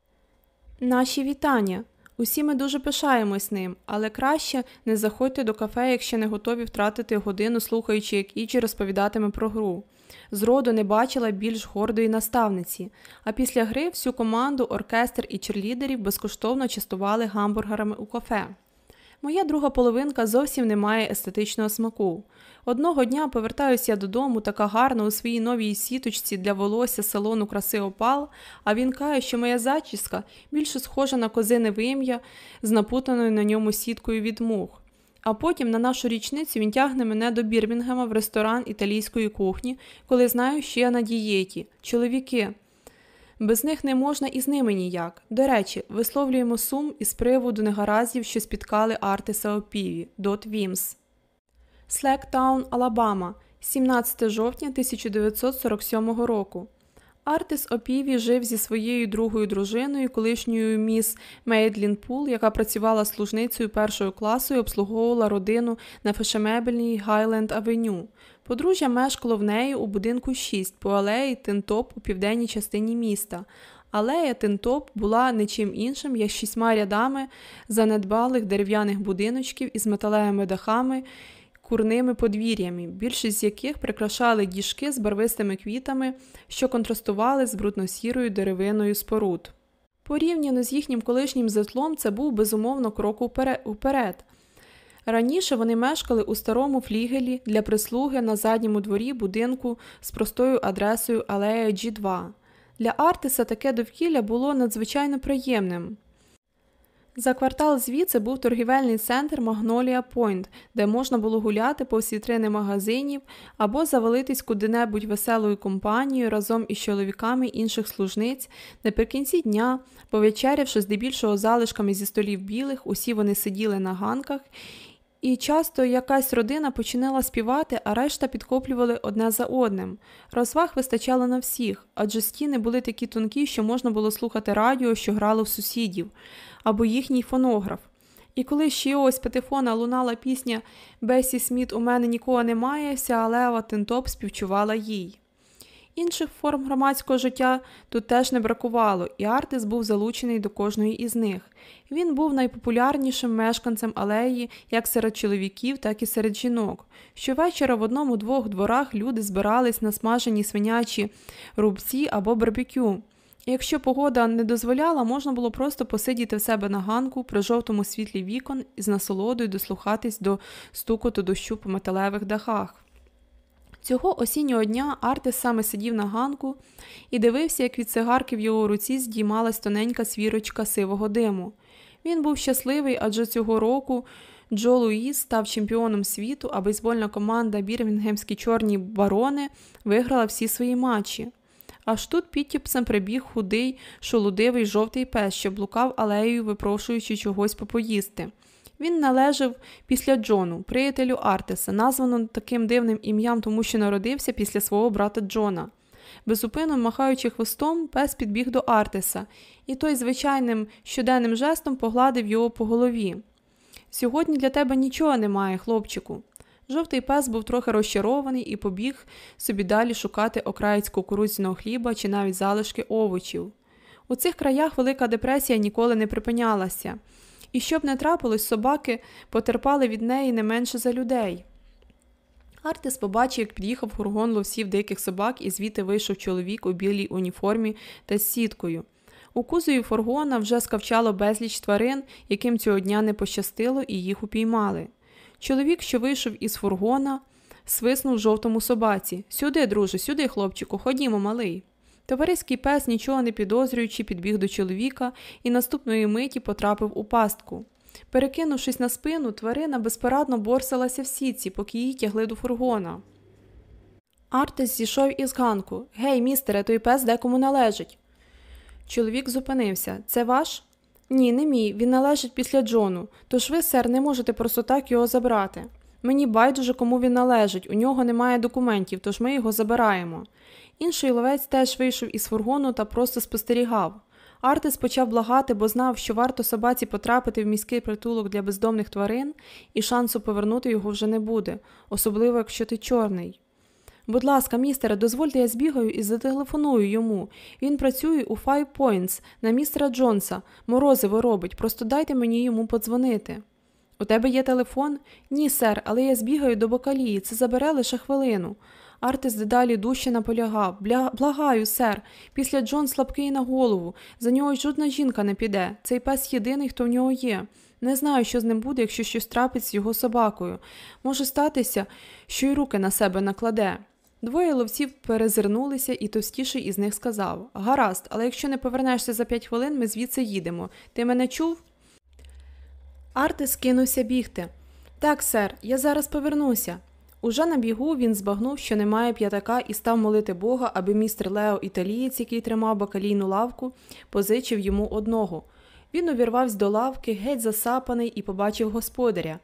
Speaker 1: Наші вітання. Усі ми дуже пишаємось ним, але краще не заходьте до кафе, якщо не готові втратити годину, слухаючи, як Іджі розповідатиме про гру. Зроду не бачила більш гордої наставниці, а після гри всю команду, оркестр і черлідерів безкоштовно частували гамбургерами у кафе. Моя друга половинка зовсім не має естетичного смаку. Одного дня повертаюся додому, така гарна у своїй новій сіточці для волосся салону краси опал, а він каже, що моя зачіска більше схожа на козине вим'я з напутаною на ньому сіткою від мух. А потім на нашу річницю він тягне мене до Бірмінгема в ресторан італійської кухні, коли знаю, що я на дієті. Чоловіки. Без них не можна і з ними ніяк. До речі, висловлюємо сум із приводу негараздів, що спіткали Артиса Опіві, Дот Вімс. Слегтаун, Алабама, 17 жовтня 1947 року. Артис О. Піві жив зі своєю другою дружиною, колишньою міс Мейдлін Пул, яка працювала служницею першого класу і обслуговувала родину на фешенебельній Гайленд Авеню. Подружжя мешкало в неї у будинку 6 по алеї Тинтоп у південній частині міста. Алея Тинтоп була нічим іншим, як шістьма рядами занедбалих дерев'яних будиночків із металевими дахами курними подвір'ями, більшість з яких прикрашали діжки з барвистими квітами, що контрастували з брудно-сірою деревиною споруд. Порівняно з їхнім колишнім зетлом, це був безумовно крок уперед. Раніше вони мешкали у старому флігелі для прислуги на задньому дворі будинку з простою адресою Алея G2. Для Артиса таке довкілля було надзвичайно приємним. За квартал звідси був торгівельний центр Магнолія Пойнт, де можна було гуляти повз вітрини магазинів або завалитись куди-небудь веселою компанією разом із чоловіками інших служниць. Наприкінці дня, повечерявши здебільшого залишками зі столів білих, усі вони сиділи на ганках. І часто якась родина починала співати, а решта підкоплювали одне за одним. Розваг вистачало на всіх, адже стіни були такі тонкі, що можна було слухати радіо, що грало в сусідів або їхній фонограф. І коли ще ось патефона лунала пісня Бесі Сміт у мене нікого немає, вся алева Тентоп співчувала їй. Інших форм громадського життя тут теж не бракувало, і Артис був залучений до кожної із них. Він був найпопулярнішим мешканцем алеї як серед чоловіків, так і серед жінок. Щовечора в одному-двох дворах люди збирались на смажені свинячі рубці або барбекю. Якщо погода не дозволяла, можна було просто посидіти в себе на ганку при жовтому світлі вікон і з насолодою дослухатись до стукоту дощу по металевих дахах. Цього осіннього дня Артис саме сидів на ганку і дивився, як від цигарки в його руці здіймалась тоненька свірочка сивого диму. Він був щасливий, адже цього року Джо Луїс став чемпіоном світу, а бейсбольна команда Бірмінгемські чорні барони виграла всі свої матчі. Аж тут підтіпсом прибіг худий, шолудивий жовтий пес, що блукав алеєю, випрошуючи чогось попоїсти. Він належав після Джону, приятелю Артеса, названо таким дивним ім'ям, тому що народився після свого брата Джона. Безупинно махаючи хвостом, пес підбіг до Артеса, і той звичайним щоденним жестом погладив його по голові. Сьогодні для тебе нічого немає, хлопчику. Жовтий пес був трохи розчарований і побіг собі далі шукати окраєць кукурудзяного хліба чи навіть залишки овочів. У цих краях Велика депресія ніколи не припинялася, і щоб не трапилось, собаки потерпали від неї не менше за людей. Артис побачив, як під'їхав фургон ловсів диких собак, і звідти вийшов чоловік у білій уніформі та з сіткою. У кузові фургона вже скавчало безліч тварин, яким цього дня не пощастило, і їх упіймали. Чоловік, що вийшов із фургона, свиснув жовтому собаці Сюди, друже, сюди, хлопчику, ходімо, малий. Товариський пес, нічого не підозрюючи, підбіг до чоловіка і наступної миті потрапив у пастку. Перекинувшись на спину, тварина безпорадно борсалася в сітці, поки її тягли до фургона. Артес зійшов із ганку. Гей, містере, той пес декому належить. Чоловік зупинився. Це ваш? Ні, не мій. Він належить після Джону. Тож ви, сер, не можете просто так його забрати. Мені байдуже, кому він належить, у нього немає документів, тож ми його забираємо. Інший ловець теж вийшов із фургону та просто спостерігав. Артис почав благати, бо знав, що варто собаці потрапити в міський притулок для бездомних тварин, і шансу повернути його вже не буде, особливо якщо ти чорний. Будь ласка, містере, дозвольте, я збігаю і зателефоную йому. Він працює у Five Points на містера Джонса. Морозиво робить, просто дайте мені йому подзвонити. У тебе є телефон? Ні, сер, але я збігаю до бокалії, це забере лише хвилину. Артис дедалі дужче наполягав. Бля... Благаю, сер. Після Джон слабкий на голову. За нього жодна жінка не піде. Цей пес єдиний, хто в нього є. Не знаю, що з ним буде, якщо щось трапить з його собакою. Може статися, що й руки на себе накладе. Двоє ловців перезирнулися, і товстіший із них сказав Гаразд, але якщо не повернешся за п'ять хвилин, ми звідси їдемо. Ти мене чув? Артис кинувся бігти. Так, сер, я зараз повернуся. Уже на бігу він збагнув, що немає п'ятака, і став молити Бога, аби містер Лео італієць, який тримав бакалійну лавку, позичив йому одного. Він увірвався до лавки, геть засапаний, і побачив господаря.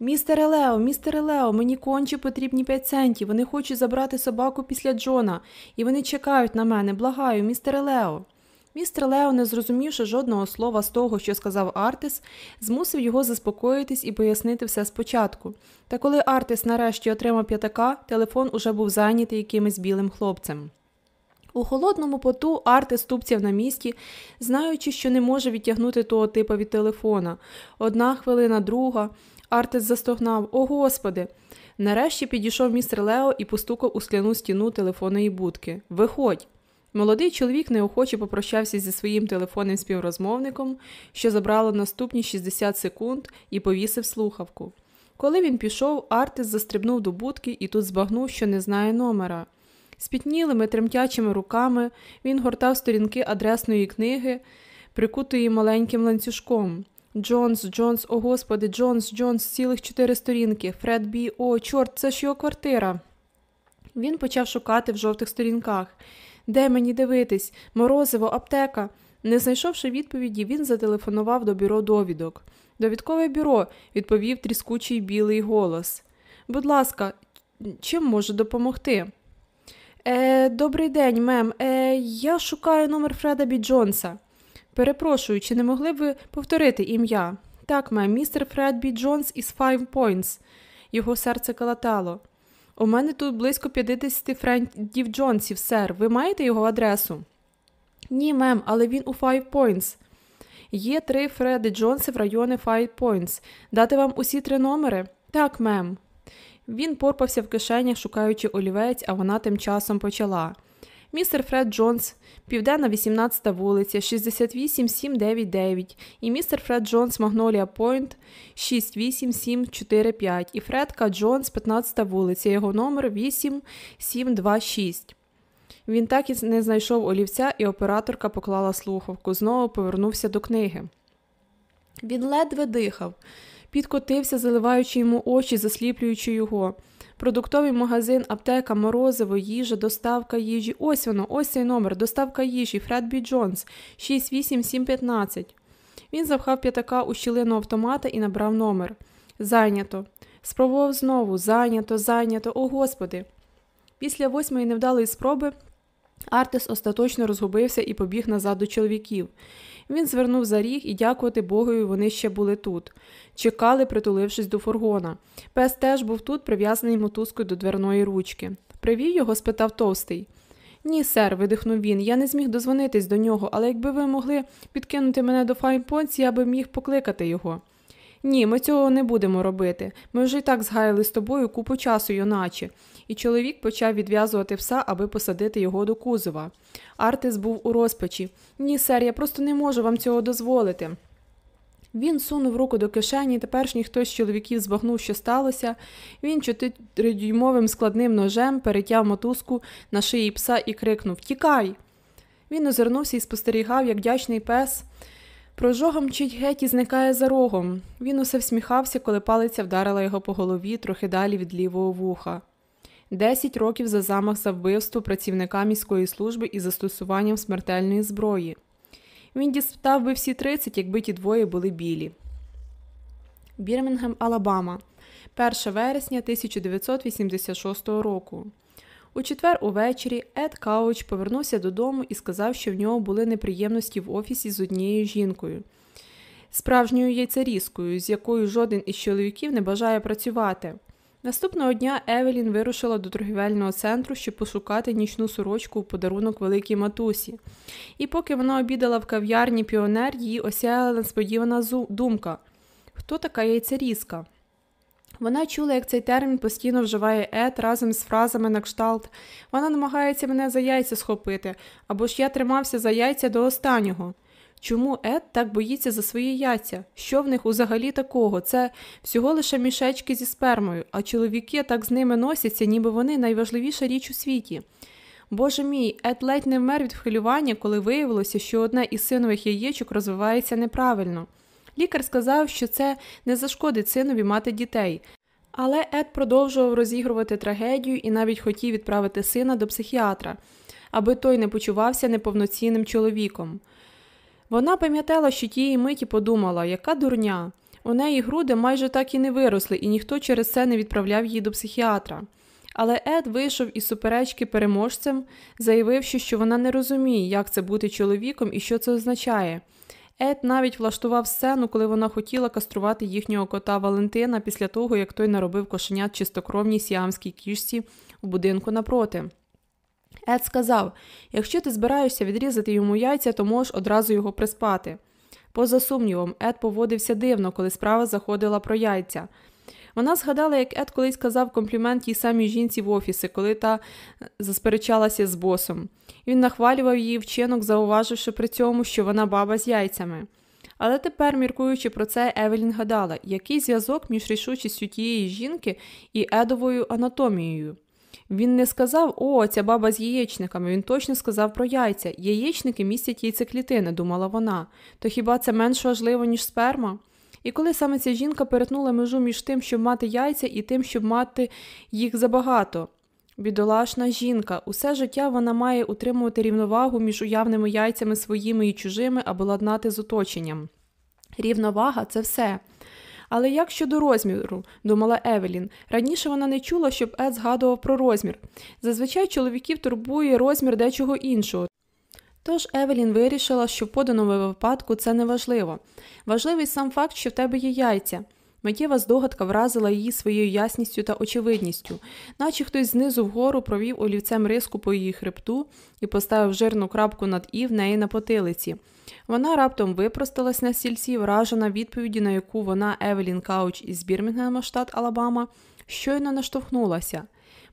Speaker 1: Містере Лео, містере Лео, мені конче потрібні п'ять центів. Вони хочуть забрати собаку після Джона, і вони чекають на мене. Благаю, містере Лео. Містер Лео, не зрозумівши жодного слова з того, що сказав Артис, змусив його заспокоїтись і пояснити все спочатку. Та коли Артис нарешті отримав п'ятака, телефон уже був зайнятий якимось білим хлопцем. У холодному поту Артис ступцяв на місці, знаючи, що не може відтягнути того типа від телефона. Одна хвилина, друга. Артис застогнав О, Господи! Нарешті підійшов містер Лео і постукав у скляну стіну телефонної будки. Виходь! Молодий чоловік неохоче попрощався зі своїм телефонним співрозмовником, що забрало наступні 60 секунд, і повісив слухавку. Коли він пішов, Артис застрибнув до будки і тут збагнув, що не знає номера. Спітнілими тремтячими руками він гортав сторінки адресної книги, прикутої маленьким ланцюжком. Джонс, Джонс, о господи, Джонс, Джонс, цілих чотири сторінки. Фред Бі, о, чорт, це ж його квартира. Він почав шукати в жовтих сторінках. Де мені дивитись? Морозиво, аптека. Не знайшовши відповіді, він зателефонував до бюро довідок. Довідкове бюро, відповів тріскучий білий голос. Будь ласка, чим можу допомогти? Е, Добрий день, мем. Е, Я шукаю номер Фреда Бі Джонса. Перепрошую, чи не могли б ви повторити ім'я? Так, мем, містер Фред Бі Джонс із Five Points. Його серце калатало. У мене тут близько 50 Френдів Джонсів, сер. Ви маєте його адресу? Ні, мем, але він у Five Points. Є три Фреди Джонси в районі Five Points. Дати вам усі три номери? Так, мем. Він порпався в кишенях, шукаючи олівець, а вона тим часом почала. Містер Фред Джонс, Південна 18 вулиця, 68799 і містер Фред Джонс Магнолія Пойнт 68745 і Фред К. Джонс, 15 вулиця, його номер 8726. Він так і не знайшов олівця, і операторка поклала слухавку, знову повернувся до книги. Він ледве дихав, підкотився, заливаючи йому очі, засліплюючи його. Продуктовий магазин, аптека, морозиво, їжа, доставка їжі. Ось воно, ось цей номер, доставка їжі, Фред Бі Джонс, 68715. Він запхав п'ятака у щілину автомата і набрав номер. Зайнято. Спробував знову зайнято, зайнято, о господи. Після восьмої невдалої спроби Артес остаточно розгубився і побіг назад до чоловіків. Він звернув за ріг і, дякувати Богові, вони ще були тут. Чекали, притулившись до фургона. Пес теж був тут, прив'язаний мотузкою до дверної ручки. Привів його? спитав товстий. Ні, сер, видихнув він. Я не зміг дозвонитись до нього, але якби ви могли підкинути мене до Файнпонці, я би міг покликати його. Ні, ми цього не будемо робити. Ми вже й так згаяли з тобою купу часу, юначе. І чоловік почав відв'язувати пса, аби посадити його до кузова. Артис був у розпачі. Ні, сер, я просто не можу вам цього дозволити. Він сунув руку до кишені, тепер ж ніхто з чоловіків збагнув, що сталося. Він чотиридюймовим складним ножем перетяв мотузку на шиї пса і крикнув Тікай! Він озирнувся і спостерігав, як вдячний пес. Прожога мчить геть і зникає за рогом. Він усе всміхався, коли палиця вдарила його по голові трохи далі від лівого вуха. Десять років за замах за вбивство працівника міської служби із застосуванням смертельної зброї. Він дістав би всі 30, якби ті двоє були білі. Бірмінгем, Алабама, 1 вересня 1986 року. У четвер увечері Ед Кауч повернувся додому і сказав, що в нього були неприємності в офісі з однією жінкою, справжньою яйцерізкою, з якою жоден із чоловіків не бажає працювати. Наступного дня Евелін вирушила до торгівельного центру, щоб пошукати нічну сорочку у подарунок великій матусі. І поки вона обідала в кав'ярні піонер, її осяяла несподівана думка хто така яйцерізка? Вона чула, як цей термін постійно вживає Ед разом з фразами на кшталт Вона намагається мене за яйця схопити, або ж я тримався за яйця до останнього. Чому Ед так боїться за свої яйця? Що в них узагалі такого? Це всього лише мішечки зі спермою, а чоловіки так з ними носяться, ніби вони найважливіша річ у світі. Боже мій, Ед ледь не вмер від хвилювання, коли виявилося, що одне із синових яєчок розвивається неправильно. Лікар сказав, що це не зашкодить синові мати дітей. Але Ед продовжував розігрувати трагедію і навіть хотів відправити сина до психіатра, аби той не почувався неповноцінним чоловіком. Вона пам'ятала, що тієї миті подумала, яка дурня. У неї груди майже так і не виросли, і ніхто через це не відправляв її до психіатра. Але Ед вийшов із суперечки переможцем, заявивши, що вона не розуміє, як це бути чоловіком і що це означає. Ед навіть влаштував сцену, коли вона хотіла каструвати їхнього кота Валентина після того, як той наробив кошенят чистокровній сіамській кішці у будинку напроти. Ед сказав якщо ти збираєшся відрізати йому яйця, то можеш одразу його приспати. Поза сумнівом, Ед поводився дивно, коли справа заходила про яйця. Вона згадала, як Ед колись казав комплімент тій самій жінці в офісі, коли та засперечалася з босом. Він нахвалював її вчинок, зауваживши при цьому, що вона баба з яйцями. Але тепер, міркуючи про це, Евелін гадала, який зв'язок між рішучістю тієї жінки і едовою анатомією. Він не сказав О, ця баба з яєчниками. Він точно сказав про яйця. Яєчники містять яйцеклітини, думала вона. То хіба це менш важливо, ніж сперма? І коли саме ця жінка перетнула межу між тим, щоб мати яйця, і тим, щоб мати їх забагато. Бідолашна жінка, усе життя вона має утримувати рівновагу між уявними яйцями своїми і чужими або ладнати з оточенням. Рівновага це все. Але як щодо розміру, думала Евелін. Раніше вона не чула, щоб Ед згадував про розмір. Зазвичай чоловіків турбує розмір дечого іншого. Тож Евелін вирішила, що в поданому випадку це не важливо. Важливий сам факт, що в тебе є яйця. Миттєва здогадка вразила її своєю ясністю та очевидністю, наче хтось знизу вгору провів олівцем риску по її хребту і поставив жирну крапку над і в неї на потилиці. Вона раптом випросталась на стільці, вражена відповіді, на яку вона, Евелін Кауч із Бірмінгема, штат Алабама, щойно наштовхнулася.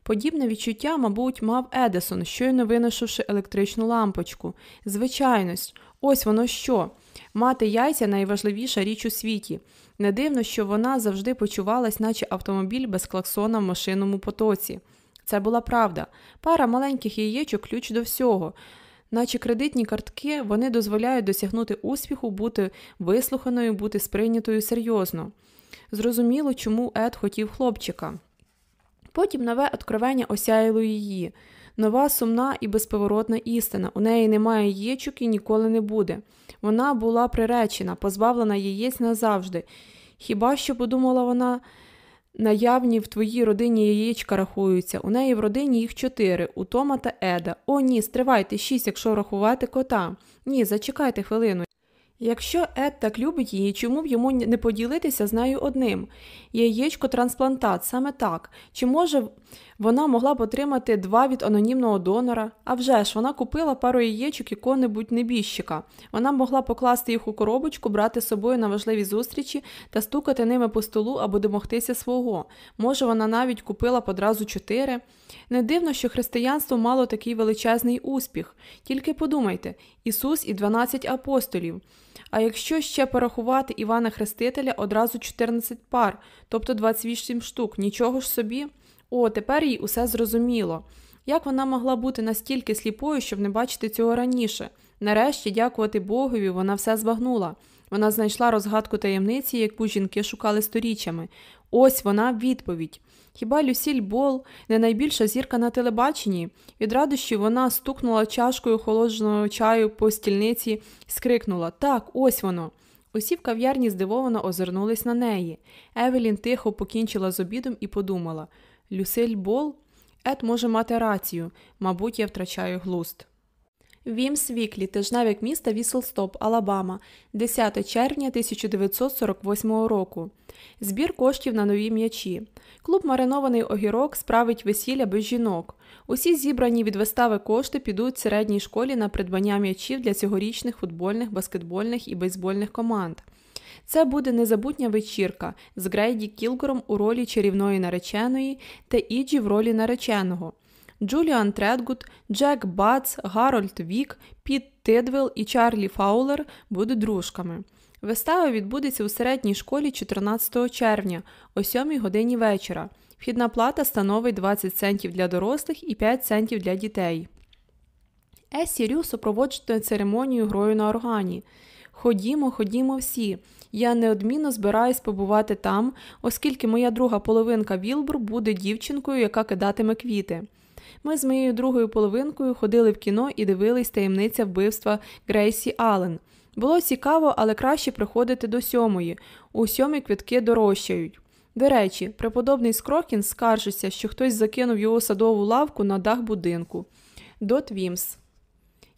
Speaker 1: Подібне відчуття, мабуть, мав Едесон, щойно винайшовши електричну лампочку. Звичайність, ось воно що. Мати яйця найважливіша річ у світі. Не дивно, що вона завжди почувалась, наче автомобіль без клаксона в машинному потоці. Це була правда. Пара маленьких яєчок ключ до всього. Наче кредитні картки вони дозволяють досягнути успіху, бути вислуханою, бути сприйнятою серйозно. Зрозуміло, чому Ед хотів хлопчика. Потім нове откровення осяяло її. Нова сумна і безповоротна істина. У неї немає яєчок і ніколи не буде. Вона була приречена, позбавлена яєць назавжди. Хіба що подумала вона, наявні в твоїй родині яєчка рахуються, у неї в родині їх чотири у Тома та Еда. О, ні, стривайте шість, якщо рахувати кота. Ні, зачекайте хвилину. Якщо Ед так любить її, чому б йому не поділитися з нею одним? Яєчко трансплантат, саме так. Чи може вона могла б отримати два від анонімного донора? А вже ж, вона купила пару яєчок якого-небудь небіжчика. Вона могла покласти їх у коробочку, брати з собою на важливі зустрічі та стукати ними по столу або домогтися свого. Може, вона навіть купила одразу чотири. Не дивно, що християнство мало такий величезний успіх. Тільки подумайте Ісус і 12 апостолів. А якщо ще порахувати Івана Хрестителя одразу 14 пар, тобто 28 штук, нічого ж собі. О, тепер їй усе зрозуміло. Як вона могла бути настільки сліпою, щоб не бачити цього раніше? Нарешті, дякувати Богові, вона все збагнула. Вона знайшла розгадку таємниці, яку жінки шукали сторіччями. Ось вона відповідь. Хіба Люсіль Бол не найбільша зірка на телебаченні? Від радощів вона стукнула чашкою холодженого чаю по стільниці скрикнула Так, ось воно. Усі в кав'ярні здивовано озирнулись на неї. Евелін тихо покінчила з обідом і подумала Люсиль Бол? Ед може мати рацію, мабуть, я втрачаю глузд. Вімс Віклі, тижневик міста Віселстоп, Алабама, 10 червня 1948 року. Збір коштів на нові м'ячі. Клуб Маринований огірок справить весілля без жінок. Усі зібрані від вистави кошти підуть середній школі на придбання м'ячів для цьогорічних футбольних, баскетбольних і бейсбольних команд. Це буде незабутня вечірка з Грейді Кілгором у ролі чарівної нареченої та Іджі в ролі нареченого. Джуліан Тредгуд, Джек Бац, Гарольд Вік, Піт Тидвелл і Чарлі Фаулер будуть дружками. Вистава відбудеться у середній школі 14 червня о 7 годині вечора. Вхідна плата становить 20 центів для дорослих і 5 центів для дітей. Есі Рю супроводжує церемонію грою на органі. Ходімо, ходімо всі. Я неодмінно збираюсь побувати там, оскільки моя друга половинка Вілбур буде дівчинкою, яка кидатиме квіти. Ми з моєю другою половинкою ходили в кіно і дивились таємниця вбивства Грейсі Аллен. Було цікаво, але краще приходити до сьомої. У сьомій квитки дорожчають. До речі, преподобний Скроггінс скаржиться, що хтось закинув його садову лавку на дах будинку. Дот Вімс.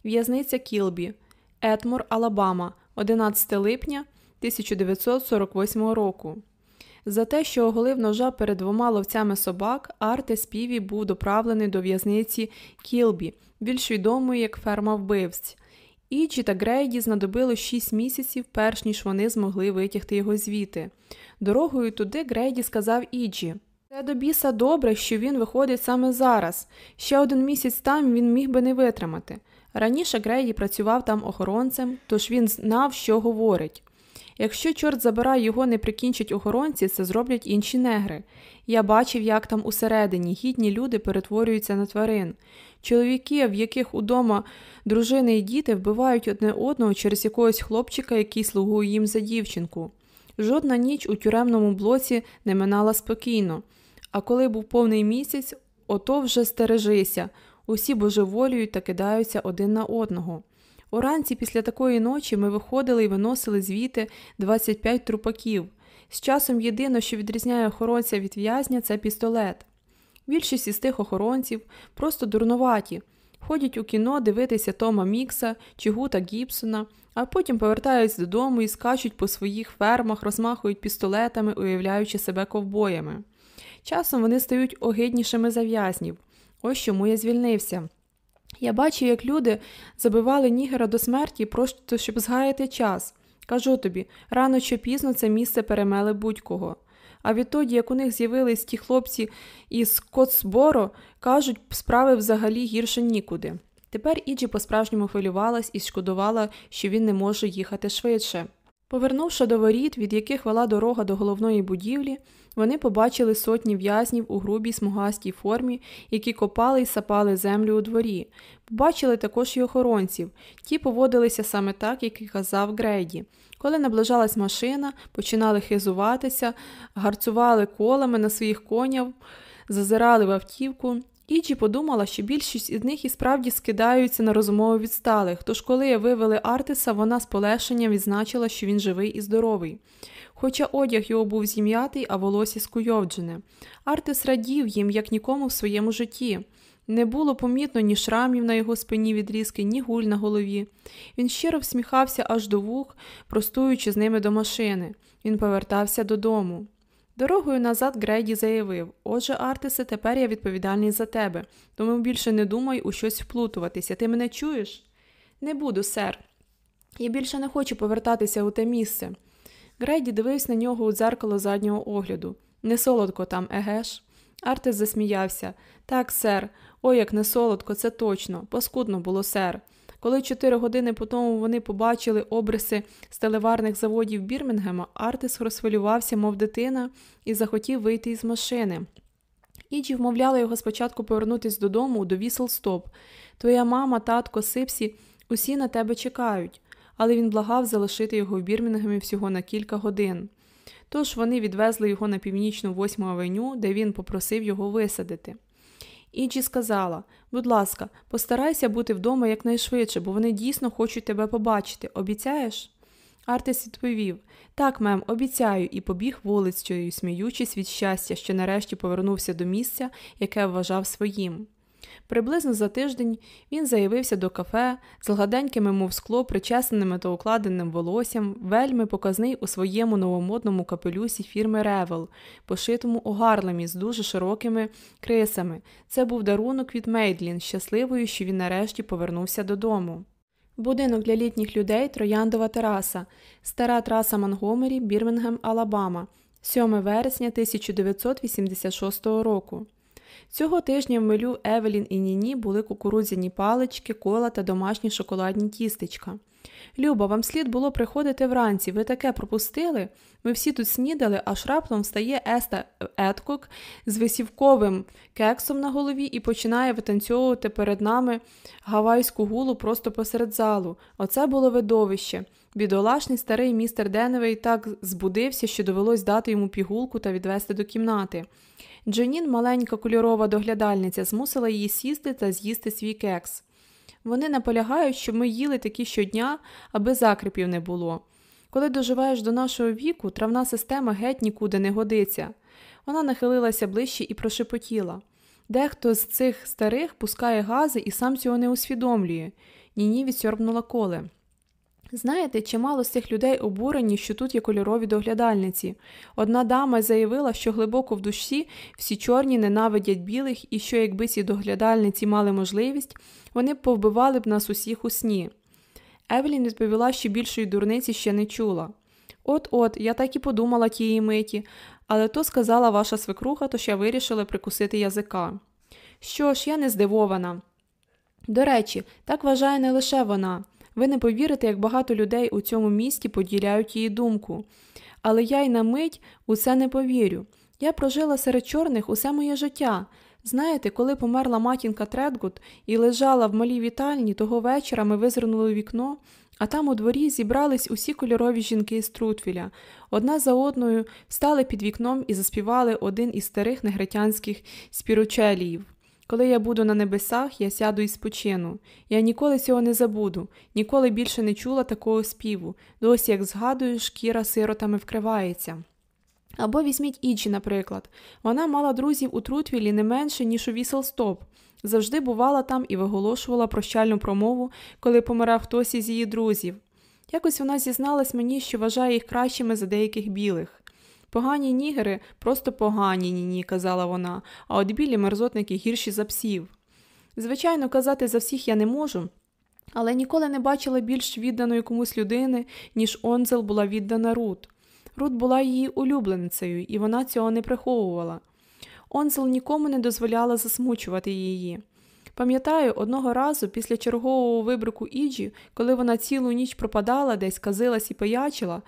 Speaker 1: В'язниця Кілбі. Етмор, Алабама, 11 липня 1948 року. За те, що оголив ножа перед двома ловцями собак, Артис Піві був доправлений до в'язниці Кілбі, більш відомої як ферма вбивць. Іджі та Грейді знадобило 6 місяців, перш ніж вони змогли витягти його звідти. Дорогою туди Грейді сказав Іджі Це до біса добре, що він виходить саме зараз. Ще один місяць там він міг би не витримати. Раніше Грейді працював там охоронцем, тож він знав, що говорить. Якщо чорт забирай його не прикінчать охоронці, це зроблять інші негри. Я бачив, як там усередині гідні люди перетворюються на тварин. Чоловіки, в яких удома дружини і діти вбивають одне одного через якогось хлопчика, який слугує їм за дівчинку. Жодна ніч у тюремному блоці не минала спокійно, а коли був повний місяць, ото вже стережися, усі божеволюють та кидаються один на одного. Уранці після такої ночі ми виходили і виносили звіти 25 трупаків. З часом єдине, що відрізняє охоронця від в'язня, це пістолет. Більшість із тих охоронців просто дурнуваті, ходять у кіно дивитися Тома Мікса чи Гута Гібсона, а потім повертаються додому і скачуть по своїх фермах, розмахують пістолетами, уявляючи себе ковбоями. Часом вони стають огиднішими за в'язнів. Ось чому я звільнився. Я бачу, як люди забивали нігера до смерті, просто щоб згаяти час. Кажу тобі, рано чи пізно це місце перемели будь-кого. А відтоді, як у них з'явились ті хлопці із Коцборо, кажуть, справи взагалі гірше нікуди. Тепер Іджі по-справжньому хвилювалась і шкодувала, що він не може їхати швидше. Повернувши до воріт, від яких вела дорога до головної будівлі, вони побачили сотні в'язнів у грубій смугастій формі, які копали й сапали землю у дворі. Побачили також і охоронців. Ті поводилися саме так, як і казав Грейді. Коли наближалась машина, починали хизуватися, гарцували колами на своїх конях, зазирали в автівку. Іджі подумала, що більшість із них і справді скидаються на розумово відсталих, тож коли вивели Артиса, вона з полегшенням відзначила, що він живий і здоровий. Хоча одяг його був зім'ятий, а волосся скуйовджене. Артис радів їм, як нікому в своєму житті. Не було помітно ні шрамів на його спині відрізки, ні гуль на голові. Він щиро всміхався аж до вух, простуючи з ними до машини. Він повертався додому. Дорогою назад Грейді заявив Отже, Артисе, тепер я відповідальний за тебе, тому більше не думай у щось вплутуватися. Ти мене чуєш? Не буду, сер. Я більше не хочу повертатися у те місце. Грейді дивився на нього у дзеркало заднього огляду. Не солодко там, егеш? Артис засміявся. Так, сер, ой, як не солодко, це точно. Паскудно було, сер. Коли чотири години по тому вони побачили обриси стелеварних заводів Бірмінгема, Артис розхвилювався, мов дитина, і захотів вийти із машини. Іджі вмовляла його спочатку повернутися додому до вісел стоп. Твоя мама, татко, сипсі, усі на тебе чекають, але він благав залишити його в Бірмінгемі всього на кілька годин. Тож вони відвезли його на північну 8 авеню, де він попросив його висадити. Іджі сказала будь ласка, постарайся бути вдома якнайшвидше, бо вони дійсно хочуть тебе побачити. Обіцяєш? Артис відповів так, мем, обіцяю, і побіг вулицею, сміючись від щастя, що нарешті повернувся до місця, яке вважав своїм. Приблизно за тиждень він заявився до кафе з гладенькими, мов скло, причесаними та укладеним волоссям, вельми показний у своєму новомодному капелюсі фірми Ревел, пошитому у Гарлемі з дуже широкими крисами. Це був дарунок від Мейдлін, щасливої, що він нарешті повернувся додому. Будинок для літніх людей Трояндова тераса, стара траса Монгомері, Бірмінгем, Алабама, 7 вересня 1986 року. Цього тижня в милю Евелін і Ніні були кукурудзяні палички, кола та домашні шоколадні тістечка. Люба, вам слід було приходити вранці, ви таке пропустили? Ми всі тут снідали, аж раптом встає Еста Еткок з висівковим кексом на голові і починає витанцьовувати перед нами гавайську гулу просто посеред залу. Оце було видовище. Бідолашний старий містер Деневей так збудився, що довелось дати йому пігулку та відвести до кімнати. Джонін, маленька кольорова доглядальниця, змусила її сісти та з'їсти свій кекс. Вони наполягають, щоб ми їли такі щодня, аби закріпів не було. Коли доживаєш до нашого віку, травна система геть нікуди не годиться. Вона нахилилася ближче і прошепотіла. Дехто з цих старих пускає гази і сам цього не усвідомлює. Ніні відсьорбнула коле. Знаєте, чимало з цих людей обурені, що тут є кольорові доглядальниці. Одна дама заявила, що глибоко в душі всі чорні ненавидять білих і що, якби ці доглядальниці мали можливість, вони б повбивали б нас усіх у сні. Евелін відповіла, що більшої дурниці ще не чула. От от, я так і подумала тієї миті, але то сказала ваша свекруха, тож я вирішила прикусити язика. Що ж, я не здивована. До речі, так вважає не лише вона. Ви не повірите, як багато людей у цьому місті поділяють її думку. Але я й на мить у це не повірю. Я прожила серед чорних усе моє життя. Знаєте, коли померла матінка Тредгут і лежала в малій вітальні, того вечора ми визирнули у вікно, а там у дворі зібрались усі кольорові жінки з Трутвіля. Одна за одною встали під вікном і заспівали один із старих негритянських спіручеліїв. Коли я буду на небесах, я сяду і спочину. Я ніколи цього не забуду, ніколи більше не чула такого співу, досі, як згадую, шкіра сиротами вкривається. Або візьміть Іджі, наприклад. Вона мала друзів у Трутвілі не менше, ніж у Віселстоп, Завжди бувала там і виголошувала прощальну промову, коли помирав хтось із її друзів. Якось вона зізналась мені, що вважає їх кращими за деяких білих. Погані нігери просто погані ні-ні, казала вона, а от білі мерзотники гірші за псів. Звичайно, казати за всіх я не можу, але ніколи не бачила більш відданої комусь людини, ніж Онзел була віддана Рут. Рут була її улюбленицею, і вона цього не приховувала. Онзел нікому не дозволяла засмучувати її. Пам'ятаю, одного разу після чергового вибрику Іджі, коли вона цілу ніч пропадала, десь казилась і пиячила,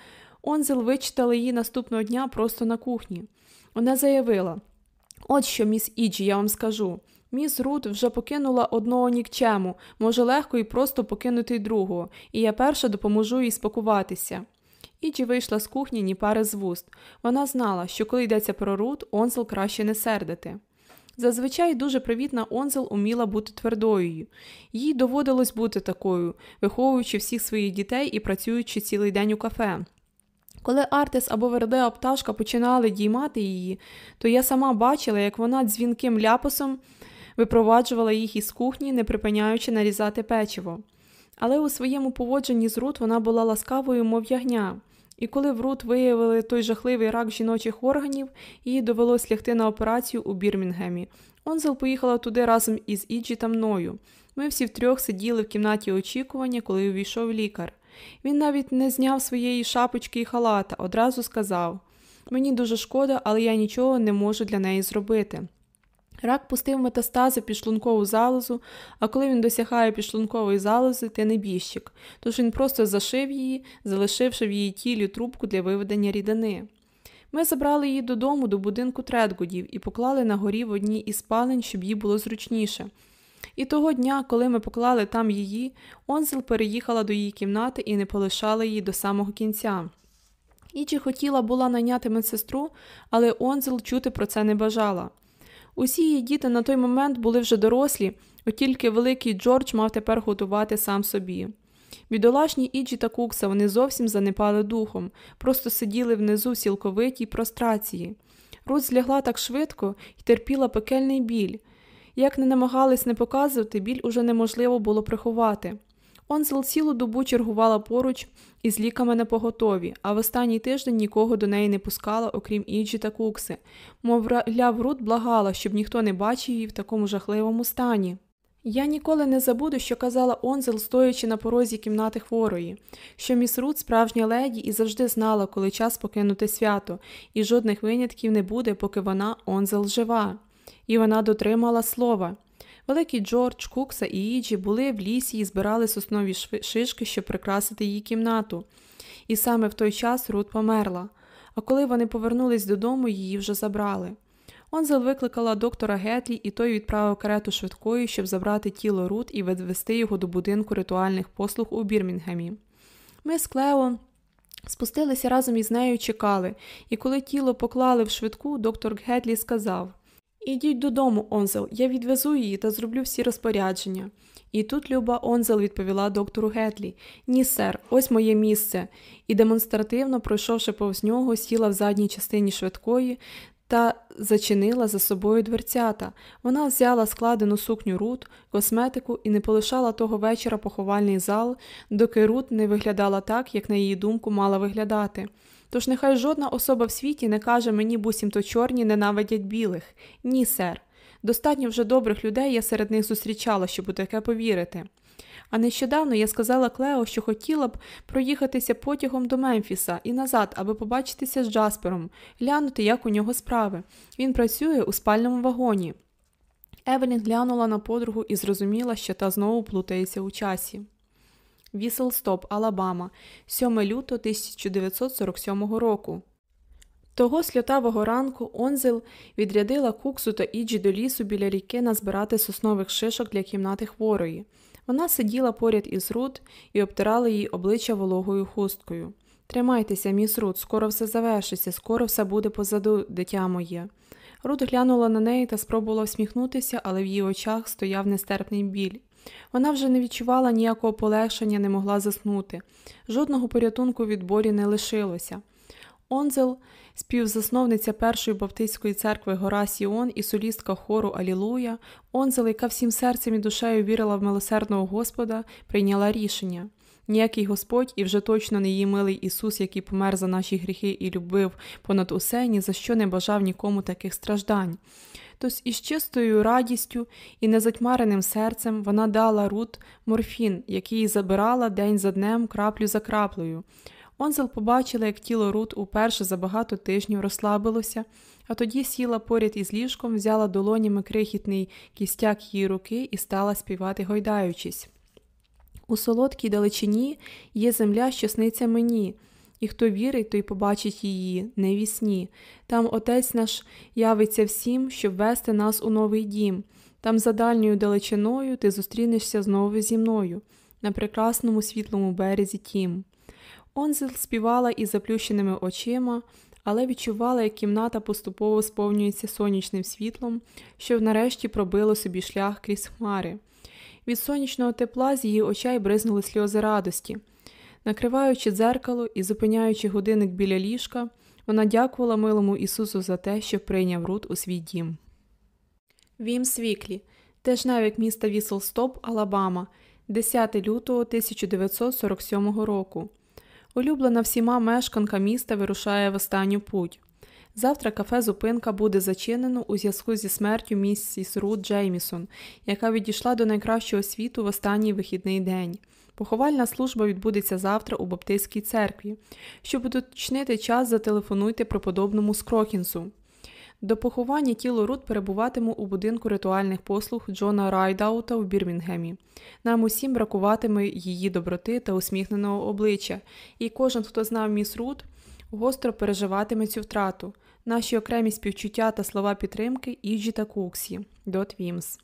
Speaker 1: Онзел вичитала її наступного дня просто на кухні. Вона заявила: От що, міс Іджі, я вам скажу. Міс Рут вже покинула одного нікчему, може легко і просто покинути другого, і я перша допоможу їй спакуватися. Іджі вийшла з кухні ні пари з вуст. Вона знала, що коли йдеться про Рут, Онзел краще не сердити. Зазвичай дуже привітна Онзел уміла бути твердою. Їй доводилось бути такою, виховуючи всіх своїх дітей і працюючи цілий день у кафе. Коли Артес або Вердеа пташка починали діймати її, то я сама бачила, як вона дзвінким ляпосом випроваджувала їх із кухні, не припиняючи нарізати печиво. Але у своєму поводженні з Рут вона була ласкавою, мов ягня, і коли в Рут виявили той жахливий рак жіночих органів, їй довелось лягти на операцію у Бірмінгемі. Онзел поїхала туди разом із Іджі та мною. Ми всі втрьох сиділи в кімнаті очікування, коли увійшов лікар. Він навіть не зняв своєї шапочки і халата, одразу сказав Мені дуже шкода, але я нічого не можу для неї зробити. Рак пустив метастази підшлункову залозу, а коли він досягає підшлункової залози, ти небіжчик, тож він просто зашив її, залишивши в її тілі трубку для виведення рідини. Ми забрали її додому до будинку Тредгудів і поклали на горі в одній із спалень, щоб їй було зручніше. І того дня, коли ми поклали там її, Онзел переїхала до її кімнати і не полишала її до самого кінця. Іджі хотіла була найняти медсестру, але Онзел чути про це не бажала. Усі її діти на той момент були вже дорослі, от тільки великий Джордж мав тепер готувати сам собі. Бідолашні Іджі та Кукса вони зовсім занепали духом, просто сиділи внизу в сілковитій прострації. Рут злягла так швидко і терпіла пекельний біль. Як не намагались не показувати, біль уже неможливо було приховати. Онзел цілу добу чергувала поруч із ліками на поготові, а в останній тиждень нікого до неї не пускала, окрім Іджі та Кукси. Мовляв, Рут благала, щоб ніхто не бачив її в такому жахливому стані. Я ніколи не забуду, що казала Онзел, стоячи на порозі кімнати хворої, що міс Рут справжня леді і завжди знала, коли час покинути свято, і жодних винятків не буде, поки вона Онзел жива. І вона дотримала слова. Великий Джордж, Кукса і Іджі були в лісі і збирали соснові шишки, щоб прикрасити її кімнату. І саме в той час Рут померла, а коли вони повернулись додому, її вже забрали. Онзел викликала доктора Гетлі, і той відправив карету швидкою, щоб забрати тіло Рут і відвести його до будинку ритуальних послуг у Бірмінгемі. Ми з Клео спустилися разом із нею чекали, і коли тіло поклали в швидку, доктор Гетлі сказав Ідіть додому, Онзел, я відвезу її та зроблю всі розпорядження. І тут Люба Онзел відповіла доктору Гетлі Ні, сер, ось моє місце, і демонстративно, пройшовши повз нього, сіла в задній частині швидкої та зачинила за собою дверцята. Вона взяла складену сукню Рут, косметику і не полишала того вечора поховальний зал, доки Рут не виглядала так, як на її думку мала виглядати. Тож нехай жодна особа в світі не каже мені буцімто чорні ненавидять білих. Ні, сер. Достатньо вже добрих людей я серед них зустрічала, щоб у таке повірити. А нещодавно я сказала Клео, що хотіла б проїхатися потягом до Мемфіса і назад, аби побачитися з Джаспером, глянути, як у нього справи. Він працює у спальному вагоні. Евелін глянула на подругу і зрозуміла, що та знову плутається у часі. Віселстоп, Алабама, 7 лютого 1947 року. Того сльотавого ранку Онзел відрядила куксу та іджі до лісу біля ріки назбирати соснових шишок для кімнати хворої. Вона сиділа поряд із Рут і обтирала їй обличчя вологою хусткою. Тримайтеся, міс Рут, скоро все завершиться, скоро все буде позаду, дитя моє. Рут глянула на неї та спробувала всміхнутися, але в її очах стояв нестерпний біль. Вона вже не відчувала ніякого полегшення, не могла заснути. Жодного порятунку від болі не лишилося. Онзел, співзасновниця Першої Баптистської церкви Гора Сіон і солістка хору Алілуя, Онзел, яка всім серцем і душею вірила в милосердного Господа, прийняла рішення. Ніякий Господь і вже точно не її милий Ісус, який помер за наші гріхи і любив понад усе, ні за що не бажав нікому таких страждань. Тож із чистою радістю і незатьмареним серцем вона дала Рут морфін, який забирала день за днем краплю за краплею. Онзел побачила, як тіло Рут уперше за багато тижнів розслабилося, а тоді сіла поряд із ліжком, взяла долонями крихітний кістяк її руки і стала співати, гойдаючись. У солодкій далечині є земля, що сниться мені, і хто вірить, той побачить її, не вісні. Там Отець наш явиться всім, щоб вести нас у новий дім. Там за дальньою далечиною ти зустрінешся знову зі мною, на прекрасному світлому березі тім. Онзел співала із заплющеними очима, але відчувала, як кімната поступово сповнюється сонячним світлом, що нарешті пробило собі шлях крізь хмари. Від сонячного тепла з її очей бризнули сльози радості. Накриваючи дзеркало і зупиняючи годинник біля ліжка, вона дякувала милому Ісусу за те, що прийняв Рут у свій дім. Вімс Віклі, тижневик міста Віселстоп, Алабама, 10 лютого 1947 року. Улюблена всіма мешканка міста вирушає в останню путь. Завтра кафе Зупинка буде зачинено у зв'язку зі смертю місіс Рут Джеймісон, яка відійшла до найкращого світу в останній вихідний день. Поховальна служба відбудеться завтра у Баптистській церкві. Щоб уточнити час, зателефонуйте преподобному Скрокінсу. До поховання тіло Рут перебуватиме у будинку ритуальних послуг Джона Райдаута в Бірмінгемі. Нам усім бракуватиме її доброти та усміхненого обличчя, і кожен, хто знав міс Рут, гостро переживатиме цю втрату. Наші окремі співчуття та слова підтримки Іджі та Куксі. Дот Вімс.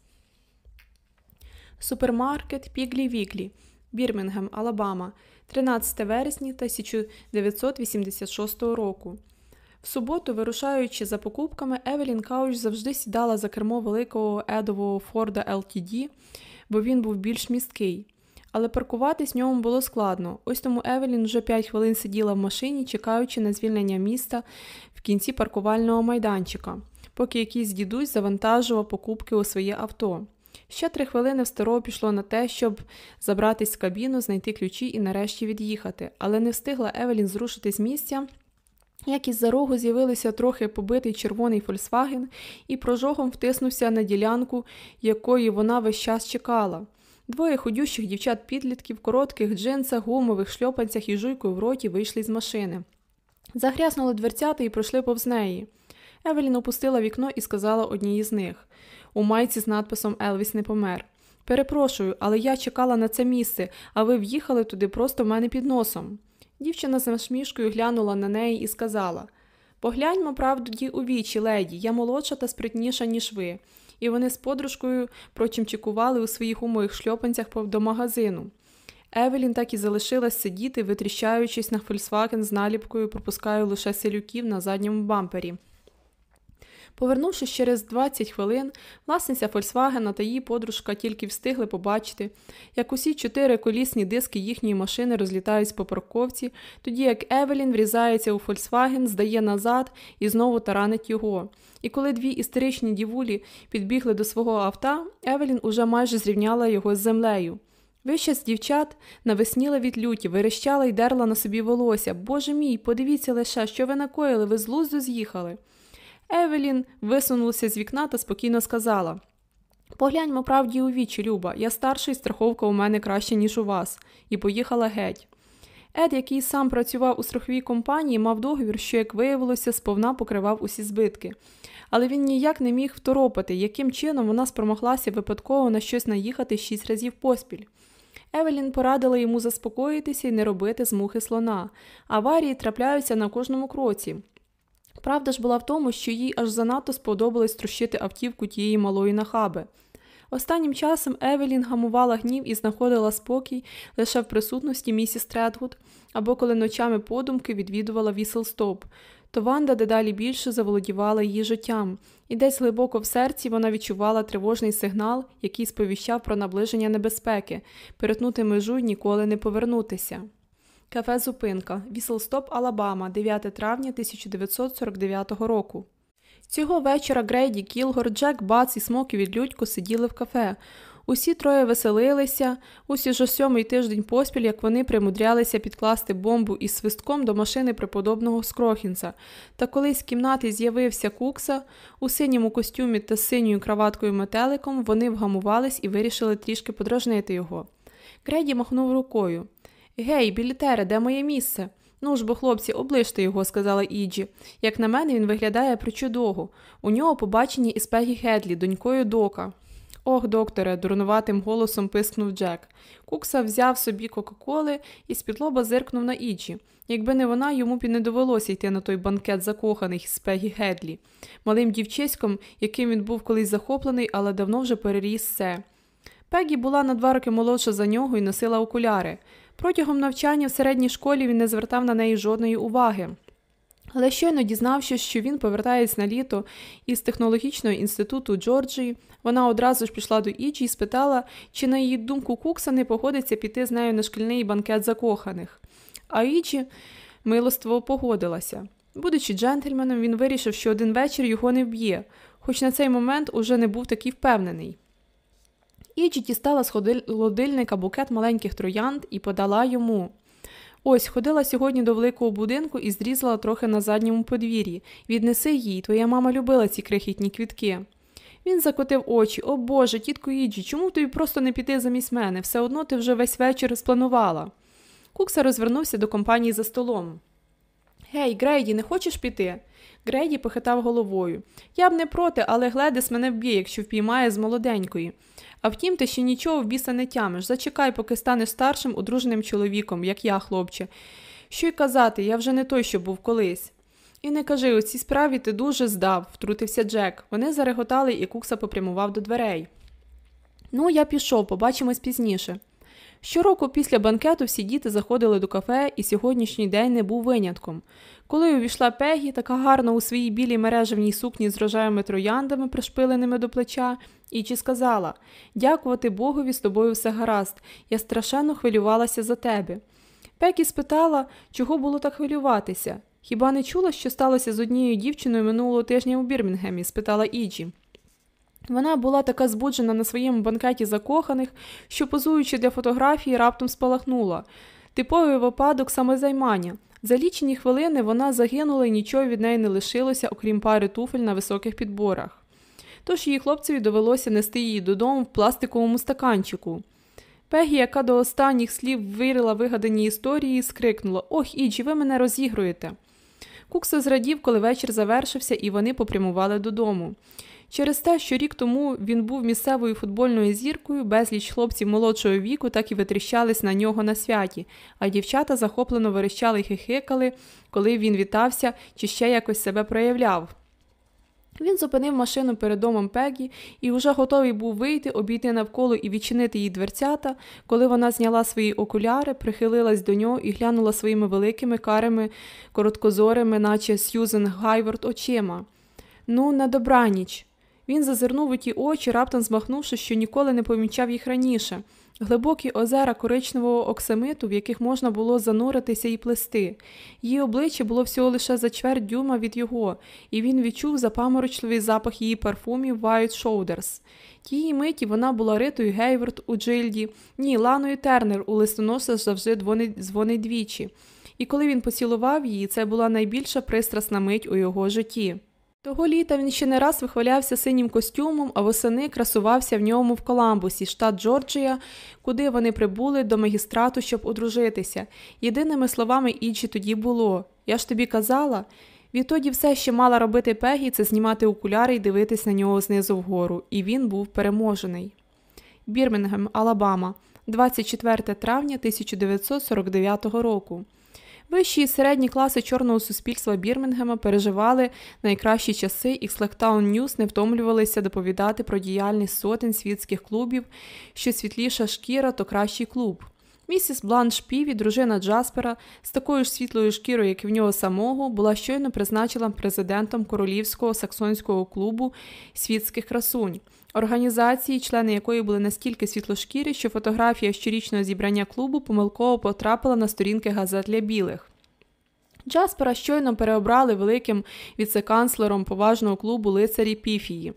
Speaker 1: Супермаркет Піглі Віглі. Бірмінгем, Алабама, 13 вересня 1986 року. В суботу, вирушаючи за покупками, Евелін Кауч завжди сідала за кермо великого Едового Форда LTD, бо він був більш місткий. Але паркуватись ньому було складно. Ось тому Евелін вже 5 хвилин сиділа в машині, чекаючи на звільнення місця в кінці паркувального майданчика, поки якийсь дідусь завантажував покупки у своє авто. Ще три хвилини в старого пішло на те, щоб забратись в кабіну, знайти ключі і нарешті від'їхати, але не встигла Евелін зрушити з місця. Як із за рогу з'явилися трохи побитий червоний Фольксваген і прожогом втиснувся на ділянку, якої вона весь час чекала. Двоє ходющих дівчат-підлітків, в коротких джинсах, гумових шльопанцях і жуйкою в роті вийшли з машини. Загряснули дверцята і пройшли повз неї. Евелін опустила вікно і сказала одній з них у майці з надписом Елвіс не помер. Перепрошую, але я чекала на це місце, а ви в'їхали туди просто в мене під носом. Дівчина з насмішкою глянула на неї і сказала Погляньмо правді у вічі, леді, я молодша та спритніша, ніж ви. І вони з подружкою прочимчикували у своїх умових шльопанцях до магазину. Евелін так і залишилась сидіти, витріщаючись на Фольксваген з наліпкою, пропускаю лише селюків на задньому бампері. Повернувшись через 20 хвилин, власниця Фольксвагена та її подружка тільки встигли побачити, як усі чотири колісні диски їхньої машини розлітаються по парковці, тоді як Евелін врізається у Фольксваген, здає назад і знову таранить його. І коли дві історичні дівулі підбігли до свого авто, Евелін уже майже зрівняла його з землею. Вища з дівчат навесніла від люті, верещала й дерла на собі волосся. Боже мій, подивіться лише, що ви накоїли, ви з лузду з'їхали. Евелін висунулася з вікна та спокійно сказала Погляньмо правді у вічі, Люба, я старший, страховка у мене краще, ніж у вас, і поїхала геть. Ед, який сам працював у страховій компанії, мав договір, що, як виявилося, сповна покривав усі збитки. Але він ніяк не міг второпати, яким чином вона спромоглася випадково на щось наїхати шість разів поспіль. Евелін порадила йому заспокоїтися і не робити з мухи слона. Аварії трапляються на кожному кроці. Правда ж була в тому, що їй аж занадто сподобалось трощити автівку тієї малої нахаби. Останнім часом Евелін гамувала гнів і знаходила спокій лише в присутності місіс Тредгуд, або коли ночами подумки відвідувала Віселстоп, то Ванда дедалі більше заволодівала її життям, і десь глибоко в серці вона відчувала тривожний сигнал, який сповіщав про наближення небезпеки, перетнути межу й ніколи не повернутися. Кафе Зупинка, Віселстоп, Алабама, 9 травня 1949 року. Цього вечора Грейді, Кілгор, Джек Бац і Смокі Відлюдько сиділи в кафе. Усі троє веселилися, ось уже сьомий тиждень поспіль, як вони примудрялися підкласти бомбу із свистком до машини преподобного Скроґінса. Та коли з кімнати з'явився Кукса у синьому костюмі та синьою краваткою метеликом, вони вгамувались і вирішили трішки подражнити його. Греді махнув рукою. Гей, білітере, де моє місце? Ну ж бо, хлопці, оближте його, сказала Іджі. Як на мене, він виглядає причудово. У нього побачені із Пегі Гедлі, донькою дока. Ох, докторе, дурнуватим голосом пискнув Джек. Кукса взяв собі Кока-Коли і з підлоба зиркнув на Іджі. Якби не вона, йому б і не довелося йти на той банкет закоханих з Пегі Гедлі, малим дівчиськом, яким він був колись захоплений, але давно вже переріс все. Пегі була на два роки молодша за нього і носила окуляри. Протягом навчання в середній школі він не звертав на неї жодної уваги. Але щойно дізнавшись, що він повертається на літо із технологічного інституту Джорджії, вона одразу ж пішла до Іджі і спитала, чи на її думку Кукса не погодиться піти з нею на шкільний банкет закоханих. А Іджі милостиво погодилася. Будучи джентльменом, він вирішив, що один вечір його не вб'є, хоч на цей момент уже не був такий впевнений. Іджі дістала з холодильника букет маленьких троянд і подала йому. Ось ходила сьогодні до великого будинку і зрізала трохи на задньому подвір'ї. Віднеси їй, твоя мама любила ці крихітні квітки. Він закотив очі. О Боже, тітко Іджі, чому тобі просто не піти замість мене? Все одно ти вже весь вечір спланувала. Кукса розвернувся до компанії за столом. Гей, Грейді, не хочеш піти? Грейді похитав головою. Я б не проти, але Гледис мене вб'є, якщо впіймає з молоденької. А втім, ти ще нічого в біса не тямиш. Зачекай, поки станеш старшим одруженим чоловіком, як я, хлопче. Що й казати, я вже не той, що був колись. І не кажи, у цій справі ти дуже здав, втрутився Джек. Вони зареготали, і кукса попрямував до дверей. Ну, я пішов, побачимось пізніше. Щороку після банкету всі діти заходили до кафе, і сьогоднішній день не був винятком. Коли увійшла Пегі, така гарна у своїй білій мережевній сукні з рожевими трояндами, пришпиленими до плеча, Ічі сказала Дякувати Богові, з тобою все гаразд. Я страшенно хвилювалася за тебе. Пегі спитала, чого було так хвилюватися. Хіба не чула, що сталося з однією дівчиною минулого тижня у Бірмінгемі? спитала Іджі. Вона була така збуджена на своєму банкеті закоханих, що, позуючи для фотографії, раптом спалахнула. Типовий випадок самозаймання. За лічені хвилини вона загинула і нічого від неї не лишилося, окрім пари туфель на високих підборах. Тож її хлопцеві довелося нести її додому в пластиковому стаканчику. Пегі, яка до останніх слів вирила вигадані історії, скрикнула Ох, Іджі, ви мене розігруєте. Кукса зрадів, коли вечір завершився, і вони попрямували додому. Через те, що рік тому він був місцевою футбольною зіркою, безліч хлопців молодшого віку так і витріщались на нього на святі, а дівчата захоплено верещали й хихикали, коли він вітався чи ще якось себе проявляв. Він зупинив машину перед домом Пегі і вже готовий був вийти, обійти навколо і відчинити їй дверцята, коли вона зняла свої окуляри, прихилилась до нього і глянула своїми великими карими, короткозорими, наче Сьюзен Гайворд, очима. Ну, на добраніч. Він зазирнув у ті очі, раптом змахнувши, що ніколи не помічав їх раніше. Глибокі озера коричневого оксамиту, в яких можна було зануритися і плести. Її обличчя було всього лише за чверть дюйма від його, і він відчув запаморочливий запах її парфумів White Shoulders. Тієї миті вона була ритою Гейверт у Джильді, ні, Ланою Тернер у листоноса завжди дзвонить двічі. І коли він поцілував її, це була найбільша пристрасна мить у його житті. Того літа він ще не раз вихвалявся синім костюмом, а восени красувався в ньому в Коламбусі, штат Джорджія, куди вони прибули до магістрату, щоб одружитися. Єдиними словами Іджі тоді було Я ж тобі казала. Відтоді все, що мала робити Пегі, це знімати окуляри і дивитись на нього знизу вгору, і він був переможений. Бірмінгем, Алабама, 24 травня 1949 року. Вищі і середні класи чорного суспільства Бірмінгема переживали найкращі часи, і Слектаун Ньюс не втомлювалися доповідати про діяльність сотень світських клубів, що світліша шкіра, то кращий клуб. Місіс Бланш Піві, дружина Джаспера, з такою ж світлою шкірою, як і в нього самого, була щойно призначена президентом королівського саксонського клубу світських красунь. Організації, члени якої були настільки світлошкірі, що фотографія щорічного зібрання клубу помилково потрапила на сторінки газет для білих. Джаспера щойно переобрали великим віцеканцлером поважного клубу лицарі Піфії.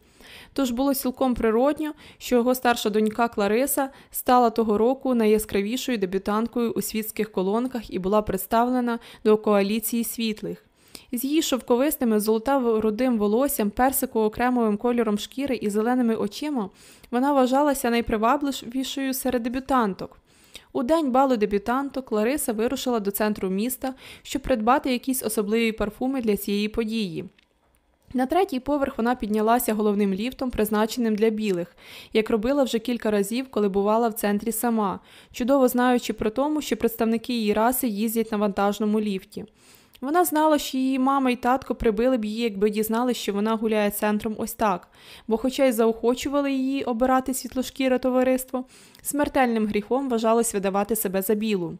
Speaker 1: Тож було цілком природньо, що його старша донька Клариса стала того року найяскравішою дебютанткою у світських колонках і була представлена до коаліції світлих. З її шовковистими золотаво-рудим волоссям, персиково-окремовим кольором шкіри і зеленими очима вона вважалася найпривабливішою серед дебютанток. У день балу дебютанток Лариса вирушила до центру міста, щоб придбати якісь особливі парфуми для цієї події. На третій поверх вона піднялася головним ліфтом, призначеним для білих, як робила вже кілька разів, коли бувала в центрі сама, чудово знаючи про тому, що представники її раси їздять на вантажному ліфті. Вона знала, що її мама і татко прибили б її, якби дізналися, що вона гуляє центром ось так, бо, хоча й заохочували її обирати світлошкіре товариство, смертельним гріхом вважалось видавати себе за білу.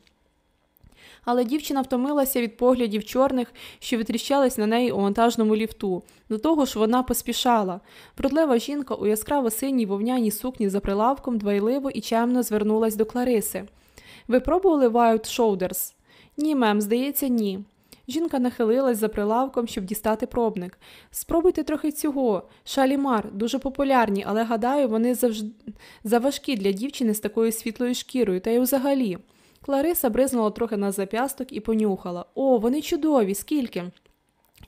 Speaker 1: Але дівчина втомилася від поглядів чорних, що витріщались на неї у вантажному ліфту. До того ж, вона поспішала. Вродлива жінка у яскраво синій вовняній сукні за прилавком двайливо і чемно звернулась до Клариси. Ви пробували Wild Shoulders?» Ні, мем, здається, ні. Жінка нахилилась за прилавком, щоб дістати пробник. Спробуйте трохи цього. Шалімар, дуже популярні, але гадаю, вони завжди заважкі для дівчини з такою світлою шкірою, та й взагалі. Клариса бризнула трохи на зап'ясток і понюхала. О, вони чудові, скільки?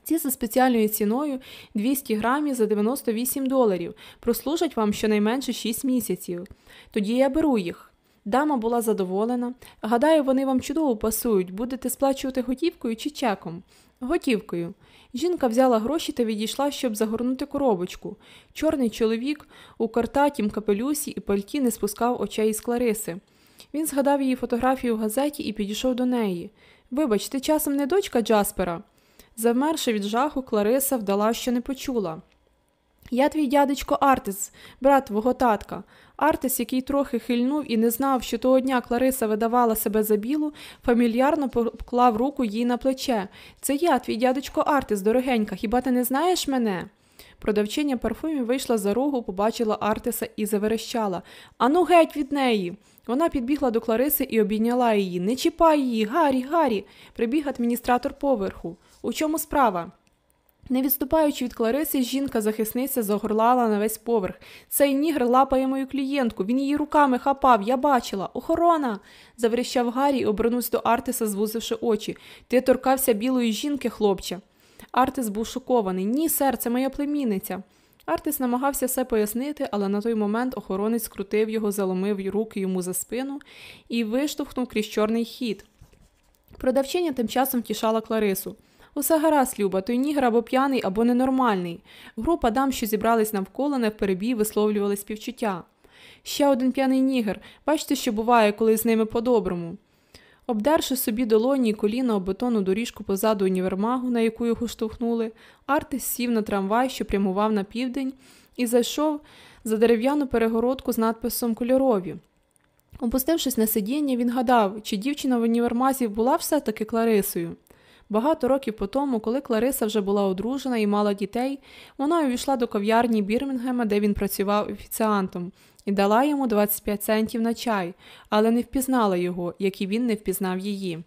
Speaker 1: Ці за спеціальною ціною 200 грамів за 98 доларів. Прослужать вам щонайменше 6 місяців. Тоді я беру їх. Дама була задоволена. Гадаю, вони вам чудово пасують, будете сплачувати готівкою чи чеком. Готівкою. Жінка взяла гроші та відійшла, щоб загорнути коробочку. Чорний чоловік у картатім капелюсі і пальті не спускав очей із Клариси. Він згадав її фотографію в газеті і підійшов до неї. Вибач, ти часом не дочка Джаспера. Завмерши від жаху, Клариса вдала, що не почула. Я твій дядечко Артис, брат твого татка. Артис, який трохи хильнув і не знав, що того дня Клариса видавала себе за білу, фамільярно поклав руку їй на плече. Це я, твій дядечко Артис, дорогенька, хіба ти не знаєш мене? Продавчиня парфумів вийшла за рогу, побачила Артиса і заверещала Ану, геть від неї. Вона підбігла до Клариси і обійняла її. Не чіпай її, Гаррі, Гаррі. Прибіг адміністратор поверху. У чому справа? Не відступаючи від Клариси, жінка-захисниця загорлала на весь поверх. Цей нігр лапає мою клієнтку, він її руками хапав, я бачила. Охорона. заверещав Гаррі і обернувся до Артиса, звузивши очі. Ти торкався білої жінки, хлопче. Артис був шокований. Ні, сер, це моя племінниця. Артис намагався все пояснити, але на той момент охоронець скрутив його, заломив руки йому за спину і виштовхнув крізь чорний хід. Продавчиня тим часом втішала Кларису. Усе гаразд, Люба, той нігер або п'яний, або ненормальний. Група дам, що зібрались навколо, не в перебій висловлювали співчуття. Ще один п'яний нігер. Бачите, що буває, коли з ними по-доброму. Обдерши собі долоні і коліна об бетонну доріжку позаду універмагу, на яку його штовхнули, Артис сів на трамвай, що прямував на південь, і зайшов за дерев'яну перегородку з надписом кольорові. Опустившись на сидіння, він гадав, чи дівчина в універмазі була все таки Кларисою. Багато років по тому, коли Клариса вже була одружена і мала дітей, вона увійшла до кав'ярні Бірмінгема, де він працював офіціантом, і дала йому 25 центів на чай, але не впізнала його, як і він не впізнав її.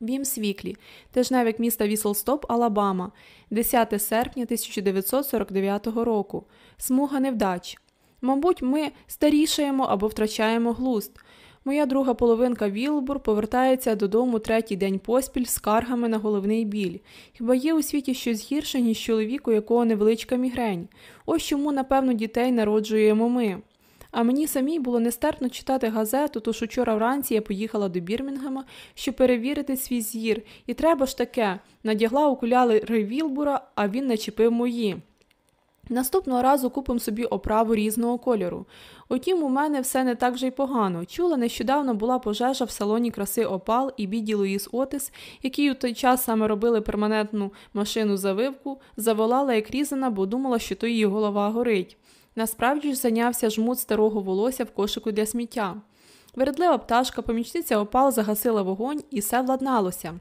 Speaker 1: Вім Свіклі, тижневик міста Віселстоп, Алабама, 10 серпня 1949 року. Смуга невдач. Мабуть, ми старішаємо або втрачаємо глузд. Моя друга половинка Вілбур повертається додому третій день поспіль з скаргами на головний біль. Хіба є у світі щось гірше, ніж чоловік, у якого невеличка мігрень? Ось чому, напевно, дітей народжуємо ми. А мені самій було нестерпно читати газету, тож учора вранці я поїхала до Бірмінгема, щоб перевірити свій зір, і треба ж таке надягла окуляри Вілбура, а він начепив мої. Наступного разу купимо собі оправу різного кольору. Утім, у мене все не так вже й погано. Чула, нещодавно була пожежа в салоні краси Опал і біді Луїс Отис, які у той час саме робили перманентну машину завивку, заволала як різана, бо думала, що то її голова горить. Насправді ж зайнявся жмут старого волосся в кошику для сміття. Вередлива пташка, помічниця опал загасила вогонь і все владналося.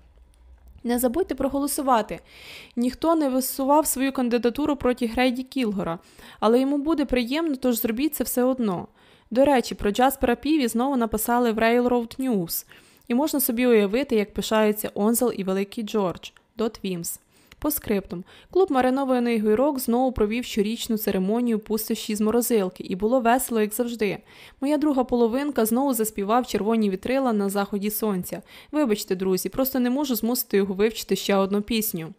Speaker 1: Не забудьте проголосувати. Ніхто не висував свою кандидатуру проти Грейді Кілгора, але йому буде приємно, тож зробіть це все одно. До речі, про Джаспера Піві знову написали в Railroad News, і можна собі уявити, як пишаються Онзел і Великий Джордж. Дот Вімс. По скриптум, клуб маринований гойрок знову провів щорічну церемонію пустощі з морозилки, і було весело, як завжди. Моя друга половинка знову заспівав червоні вітрила на заході сонця. Вибачте, друзі, просто не можу змусити його вивчити ще одну пісню.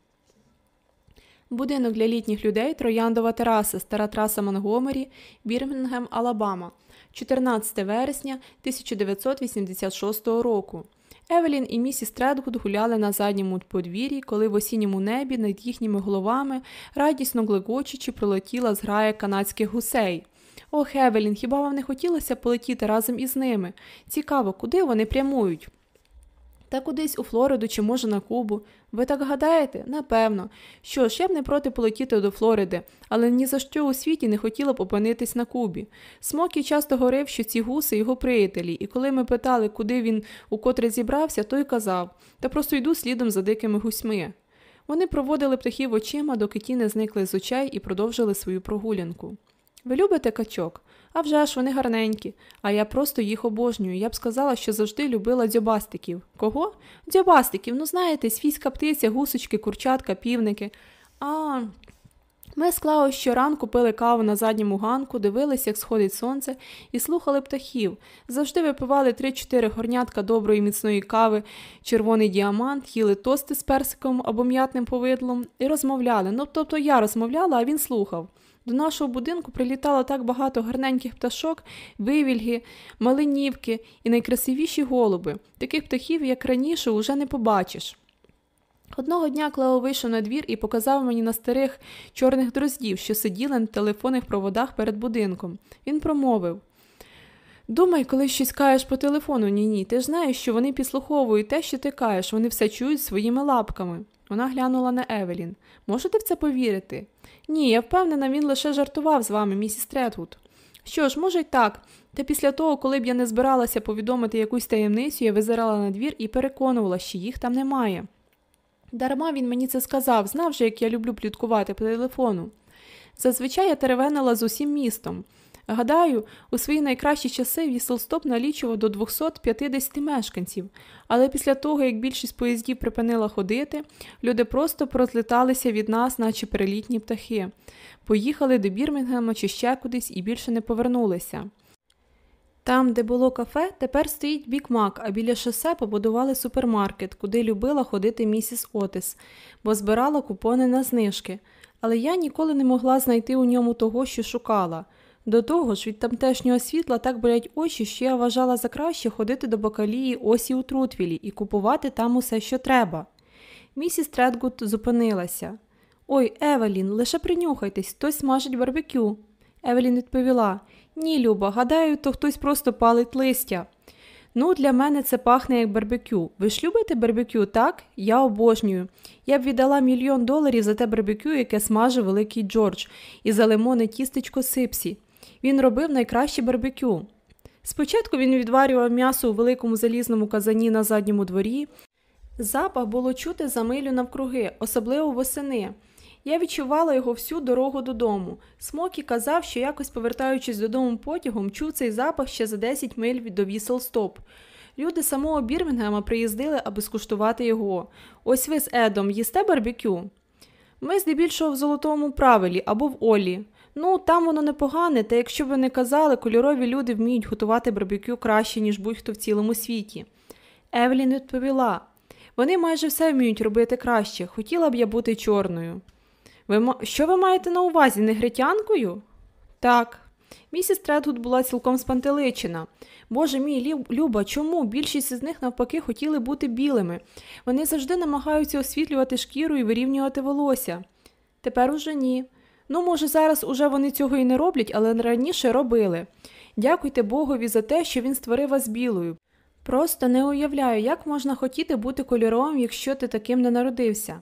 Speaker 1: Будинок для літніх людей Трояндова тераса, стара траса Монгомері, Бірмінгем, Алабама, 14 вересня 1986 року. Евелін і місіс Тредгуд гуляли на задньому подвір'ї, коли в осінньому небі над їхніми головами, радісно глегочучи пролетіла зграя канадських гусей. Ох, Евелін, хіба вам не хотілося полетіти разом із ними? Цікаво, куди вони прямують? Та кудись у Флориду чи, може, на Кубу. Ви так гадаєте? Напевно. Що ж, я б не проти полетіти до Флориди, але ні за що у світі не хотіла б опинитись на Кубі. Смокі часто говорив, що ці гуси його приятелі, і коли ми питали, куди він укотре зібрався, той казав та просто йду слідом за дикими гусьми. Вони проводили птахів очима, доки ті не зникли з очей і продовжили свою прогулянку. Ви любите качок? А вже ж вони гарненькі, а я просто їх обожнюю. Я б сказала, що завжди любила дзьобастиків. Кого? Дзьобастиків, ну знаєте, свійська птиця, гусочки, курчатка, півники. А. Ми з Клао щоранку пили каву на задньому ганку, дивились, як сходить сонце, і слухали птахів. Завжди випивали три-чотири горнятка доброї міцної кави, червоний діамант, їли тости з персиком або м'ятним повидлом і розмовляли. Ну, тобто я розмовляла, а він слухав. До нашого будинку прилітало так багато гарненьких пташок, вивільги, малинівки і найкрасивіші голуби. Таких птахів, як раніше, уже не побачиш. Одного дня Клео вийшов на двір і показав мені на старих чорних дроздів, що сиділи на телефонних проводах перед будинком. Він промовив Думай, коли щось каєш по телефону, ні ні. Ти ж знаєш, що вони підслуховують те, що ти каєш, вони все чують своїми лапками. Вона глянула на Евелін. Можете в це повірити? Ні, я впевнена, він лише жартував з вами, місіс Третгуд. Що ж, може й так. Та після того, коли б я не збиралася повідомити якусь таємницю, я визирала на двір і переконувала, що їх там немає. Дарма він мені це сказав, знав же, як я люблю пліткувати по телефону. Зазвичай я теревенила з усім містом. Гадаю, у свої найкращі часи Віселстоп налічував до 250 мешканців, але після того, як більшість поїздів припинила ходити, люди просто прозліталися від нас, наче перелітні птахи, поїхали до Бірмінгема чи ще кудись і більше не повернулися. Там, де було кафе, тепер стоїть бікмак, а біля шосе побудували супермаркет, куди любила ходити місіс Отис, бо збирала купони на знижки. Але я ніколи не могла знайти у ньому того, що шукала. До того ж, від тамтешнього світла так болять очі, що я вважала за краще ходити до бакалії осі у Трутвілі і купувати там усе, що треба. Місіс Тредгуд зупинилася. Ой, Евелін, лише принюхайтесь, хтось смажить барбекю. Евелін відповіла Ні, Люба, гадаю, то хтось просто палить листя. Ну, для мене це пахне як барбекю. Ви ж любите барбекю, так? Я обожнюю. Я б віддала мільйон доларів за те барбекю, яке смажив великий Джордж, і за лимоне тістечко Сипсі. Він робив найкраще барбекю. Спочатку він відварював м'ясо у великому залізному казані на задньому дворі. Запах було чути за милю навкруги, особливо восени. Я відчувала його всю дорогу додому. Смокі казав, що якось повертаючись додому потягом, чув цей запах ще за 10 миль від до Віселстоп. Люди самого Бірмінгема приїздили, аби скуштувати його. Ось ви з Едом їсте барбекю? Ми здебільшого в золотому правилі або в Олі. Ну, там воно непогане, та якщо ви не казали, кольорові люди вміють готувати барбекю краще, ніж будь-хто в цілому світі. Евелін відповіла вони майже все вміють робити краще, хотіла б я бути чорною. Ви Що ви маєте на увазі, негритянкою? Так. Місіс Тредгуд була цілком спантеличена. Боже мій, Люба, чому? Більшість із них навпаки хотіли бути білими. Вони завжди намагаються освітлювати шкіру і вирівнювати волосся. Тепер уже ні. Ну, може, зараз уже вони цього і не роблять, але раніше робили. Дякуйте Богові за те, що він створив вас білою. Просто не уявляю, як можна хотіти бути кольоровим, якщо ти таким не народився.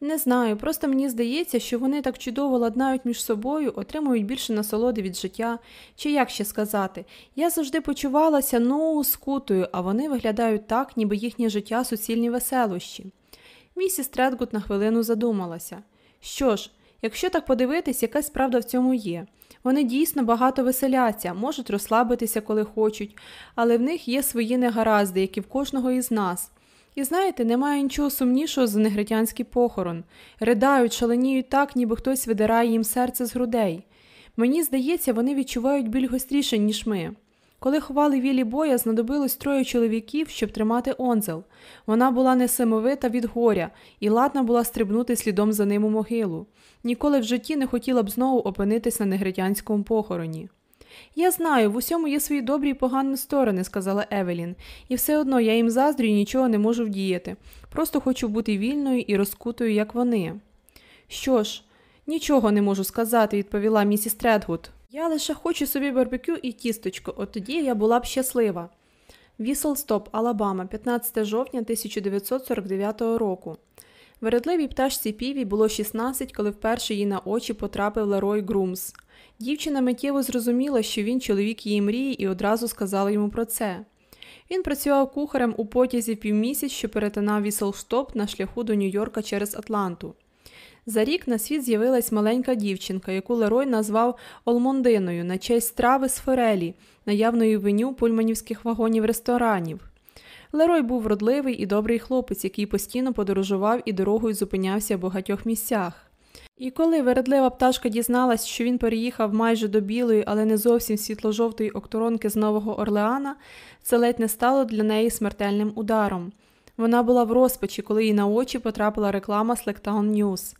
Speaker 1: Не знаю, просто мені здається, що вони так чудово ладнають між собою, отримують більше насолоди від життя, чи як ще сказати, я завжди почувалася ну скутою, а вони виглядають так, ніби їхнє життя суцільні веселощі. Місіс Тредгут на хвилину задумалася. Що ж, якщо так подивитись, якась правда в цьому є. Вони дійсно багато веселяться, можуть розслабитися, коли хочуть, але в них є свої негаразди, як і в кожного із нас. І знаєте, немає нічого сумнішого за негритянський похорон. Ридають, шаленіють так, ніби хтось видирає їм серце з грудей. Мені здається, вони відчувають біль гостріше, ніж ми. Коли ховали Вілі боя, знадобилось троє чоловіків, щоб тримати онзел. Вона була несамовита від горя і ладна була стрибнути слідом за ним у могилу. Ніколи в житті не хотіла б знову опинитись на негритянському похороні. Я знаю, в усьому є свої добрі і погані сторони, сказала Евелін, і все одно я їм заздрю і нічого не можу вдіяти. Просто хочу бути вільною і розкутою, як вони. Що ж, нічого не можу сказати, відповіла місіс Тредгуд. Я лише хочу собі барбекю і тістечко, от тоді я була б щаслива. Віселстоп, Алабама, 15 жовтня 1949 року. Вередливій пташці піві було 16, коли вперше їй на очі потрапив Лерой Грумс. Дівчина миттєво зрозуміла, що він чоловік її мрії, і одразу сказала йому про це. Він працював кухарем у потязі півмісяць, що перетинав Віселстоп на шляху до Нью-Йорка через Атланту. За рік на світ з'явилась маленька дівчинка, яку Лерой назвав Олмондиною на честь страви з форелі, наявної виню пульманівських вагонів ресторанів. Лерой був вродливий і добрий хлопець, який постійно подорожував і дорогою зупинявся в багатьох місцях. І коли вередлива пташка дізналась, що він переїхав майже до білої, але не зовсім світло-жовтої окторонки з Нового Орлеана, це ледь не стало для неї смертельним ударом. Вона була в розпачі, коли їй на очі потрапила реклама Slacktown News.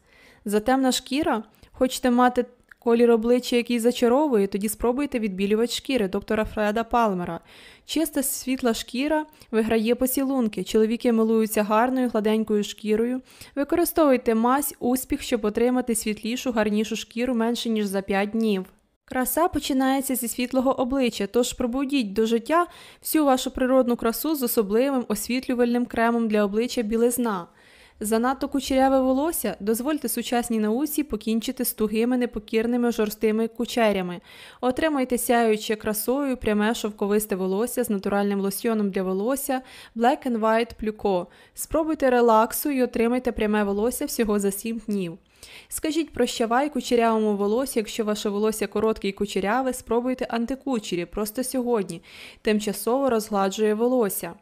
Speaker 1: Затемна шкіра, хочете мати колір обличчя, який зачаровує, тоді спробуйте відбілювати шкіри доктора Фреда Палмера. Чиста світла шкіра виграє поцілунки, чоловіки милуються гарною, гладенькою шкірою. Використовуйте мазь, успіх, щоб отримати світлішу, гарнішу шкіру менше, ніж за 5 днів. Краса починається зі світлого обличчя, тож пробудіть до життя всю вашу природну красу з особливим освітлювальним кремом для обличчя білизна. Занадто кучеряве волосся дозвольте сучасній науці покінчити з тугими непокірними жорстими кучерями, отримайте сяюче красою пряме шовковисте волосся з натуральним лосьйоном для волосся Black and White Pluco. Спробуйте релаксу і отримайте пряме волосся всього за 7 днів. Скажіть прощавай кучерявому волосі, якщо ваше волосся коротке і кучеряве, спробуйте антикучері просто сьогодні, тимчасово розгладжує волосся.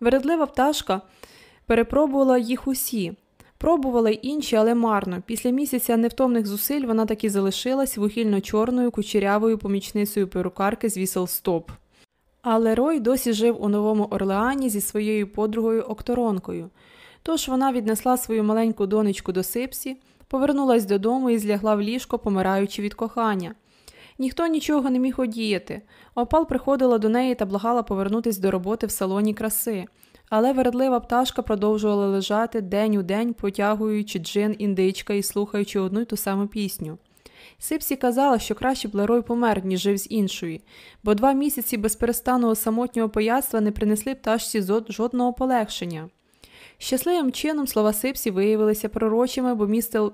Speaker 1: Вередлива пташка перепробувала їх усі. Пробувала й інші, але марно. Після місяця невтомних зусиль вона таки залишилась вугільно-чорною кучерявою помічницею перукарки з Віселстоп. Але Рой досі жив у Новому Орлеані зі своєю подругою Окторонкою. Тож вона віднесла свою маленьку донечку до Сипсі, повернулась додому і злягла в ліжко, помираючи від кохання. Ніхто нічого не міг одіяти. Опал приходила до неї та благала повернутися до роботи в салоні краси. Але вередлива пташка продовжувала лежати день у день, потягуючи джин, індичка і слухаючи одну й ту саму пісню. Сипсі казала, що краще б Лерой помер, ніж жив з іншої, бо два місяці безперестанного самотнього пояцтва не принесли пташці жодного полегшення. Щасливим чином слова Сипсі виявилися пророчими, бо містер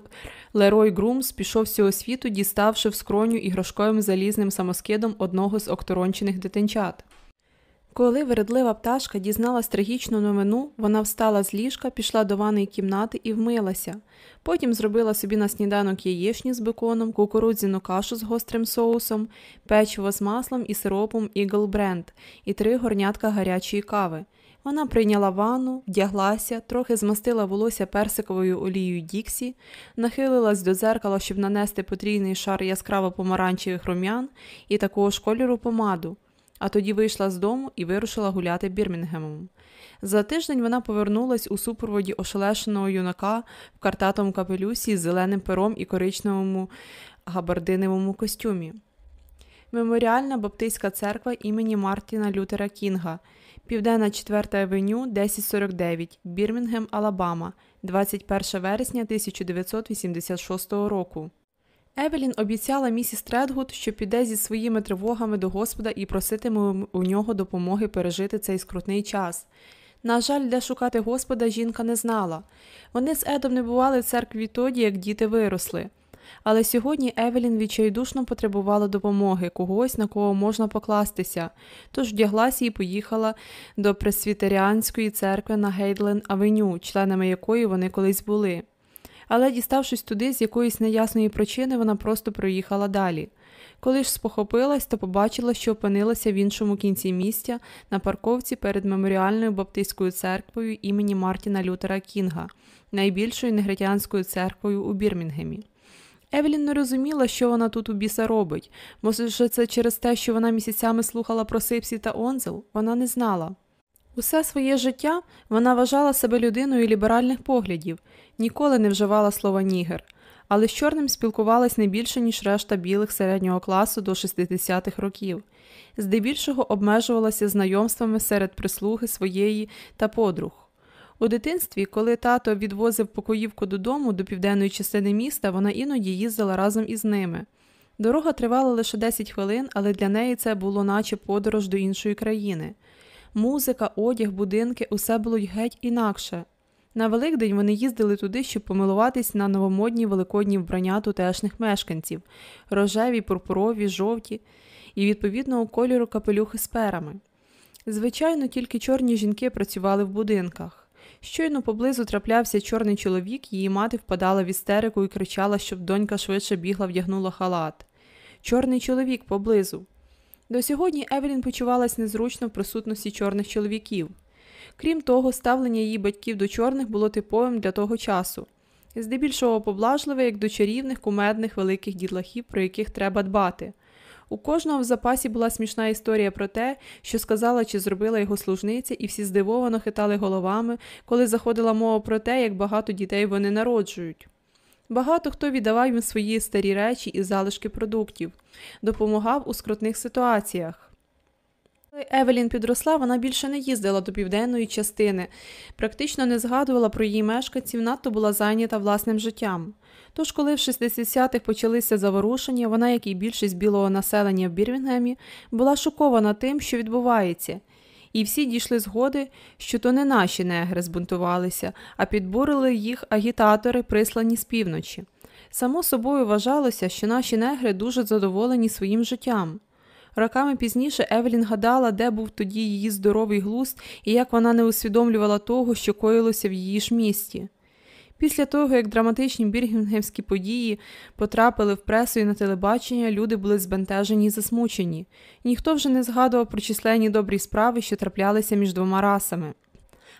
Speaker 1: Лерой Грумс пішов всього світу, діставши в скроню іграшковим залізним самоскидом одного з окторончених дитинчат. Коли вередлива пташка дізналась трагічну новину, вона встала з ліжка, пішла до ванної кімнати і вмилася. Потім зробила собі на сніданок яєчні з беконом, кукурудзяну кашу з гострим соусом, печиво з маслом і сиропом Eagle Brand і три горнятка гарячої кави. Вона прийняла ванну, вдяглася, трохи змастила волосся персиковою олією Діксі, нахилилась до дзеркала, щоб нанести потрійний шар яскраво помаранчевих рум'ян і такого ж кольору помаду а тоді вийшла з дому і вирушила гуляти Бірмінгемом. За тиждень вона повернулась у супроводі ошелешеного юнака в картатому капелюсі з зеленим пером і коричневому габардиневому костюмі. Меморіальна Баптистська церква імені Мартіна Лютера Кінга, Південна 4 авеню 1049, Бірмінгем, Алабама, 21 вересня 1986 року. Евелін обіцяла місіс Тредгуд, що піде зі своїми тривогами до Господа і проситиме у нього допомоги пережити цей скрутний час. На жаль, де шукати Господа жінка не знала. Вони з Едом не бували в церкві тоді, як діти виросли. Але сьогодні Евелін відчайдушно потребувала допомоги когось, на кого можна покластися, тож вдяглася і поїхала до пресвітеріанської церкви на Гайленд Авеню, членами якої вони колись були. Але, діставшись туди, з якоїсь неясної причини, вона просто проїхала далі. Коли ж спохопилась, то побачила, що опинилася в іншому кінці місця на парковці перед меморіальною баптистською церквою імені Мартіна Лютера Кінга, найбільшою негритянською церквою у Бірмінгемі. Евелін не розуміла, що вона тут у біса робить. Може, це через те, що вона місяцями слухала про Сипсі та Онзел, вона не знала. Усе своє життя вона вважала себе людиною ліберальних поглядів, ніколи не вживала слова нігер, але з чорним спілкувалась не більше, ніж решта білих середнього класу до 60-х років. Здебільшого обмежувалася знайомствами серед прислуги своєї та подруг. У дитинстві, коли тато відвозив покоївку додому до південної частини міста, вона іноді їздила разом із ними. Дорога тривала лише 10 хвилин, але для неї це було наче подорож до іншої країни. Музика, одяг, будинки усе було й геть інакше. На Великдень вони їздили туди, щоб помилуватись на новомодні великодні вбрання тутешних мешканців рожеві, пурпурові, жовті і відповідного кольору капелюхи з перами. Звичайно, тільки чорні жінки працювали в будинках. Щойно поблизу траплявся чорний чоловік, її мати впадала в істерику і кричала, щоб донька швидше бігла вдягнула халат. Чорний чоловік поблизу. До сьогодні Евелін почувалась незручно в присутності чорних чоловіків. Крім того, ставлення її батьків до чорних було типовим для того часу, здебільшого поблажливе, як до чарівних, кумедних великих дітлахів, про яких треба дбати. У кожного в запасі була смішна історія про те, що сказала чи зробила його служниця, і всі здивовано хитали головами, коли заходила мова про те, як багато дітей вони народжують. Багато хто віддавав їм свої старі речі і залишки продуктів, допомагав у скрутних ситуаціях. Коли Евелін підросла, вона більше не їздила до південної частини, практично не згадувала про її мешканців, надто була зайнята власним життям. Тож, коли в 60-х почалися заворушення, вона, як і більшість білого населення в Бірмінгемі, була шокована тим, що відбувається, і всі дійшли згоди, що то не наші негри збунтувалися, а підбурили їх агітатори, прислані з півночі. Само собою вважалося, що наші негри дуже задоволені своїм життям. Роками пізніше Евелін гадала, де був тоді її здоровий глузд і як вона не усвідомлювала того, що коїлося в її ж місті. Після того, як драматичні біргінгемські події потрапили в пресу і на телебачення, люди були збентежені і засмучені. Ніхто вже не згадував про численні добрі справи, що траплялися між двома расами.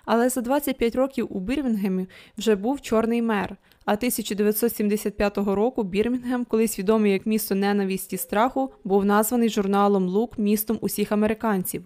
Speaker 1: Але за 25 років у Бірмінгемі вже був чорний мер, а 1975 року Бірмінгем, колись відомий як місто ненависті страху, був названий журналом Лук містом усіх американців.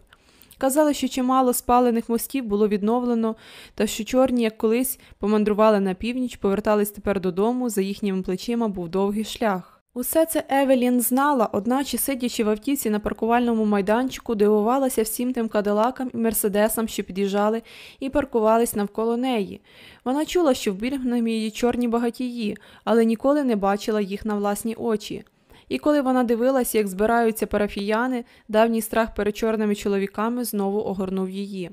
Speaker 1: Казали, що чимало спалених мостів було відновлено, та що чорні, як колись, помандрували на північ, повертались тепер додому, за їхніми плечима був довгий шлях. Усе це Евелін знала, одначе, сидячи в автівці на паркувальному майданчику, дивувалася всім тим кадилакам і мерседесам, що під'їжджали і паркувались навколо неї. Вона чула, що в Біргнамі є чорні багатії, але ніколи не бачила їх на власні очі. І коли вона дивилася, як збираються парафіяни, давній страх перед чорними чоловіками знову огорнув її.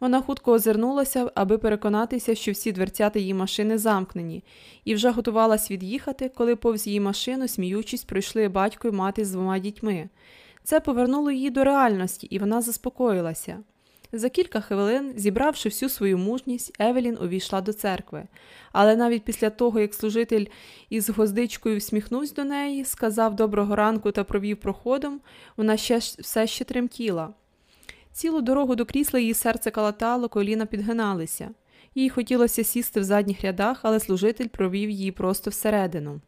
Speaker 1: Вона хутко озирнулася, аби переконатися, що всі дверцята її машини замкнені, і вже готувалась від'їхати, коли повз її машину, сміючись, прийшли батько й мати з двома дітьми. Це повернуло її до реальності, і вона заспокоїлася. За кілька хвилин, зібравши всю свою мужність, Евелін увійшла до церкви. Але навіть після того, як служитель із гвоздичкою всміхнувся до неї, сказав доброго ранку та провів проходом, вона ще все ще тремтіла. Цілу дорогу до крісла її серце калатало, коліна підгиналися. Їй хотілося сісти в задніх рядах, але служитель провів її просто всередину.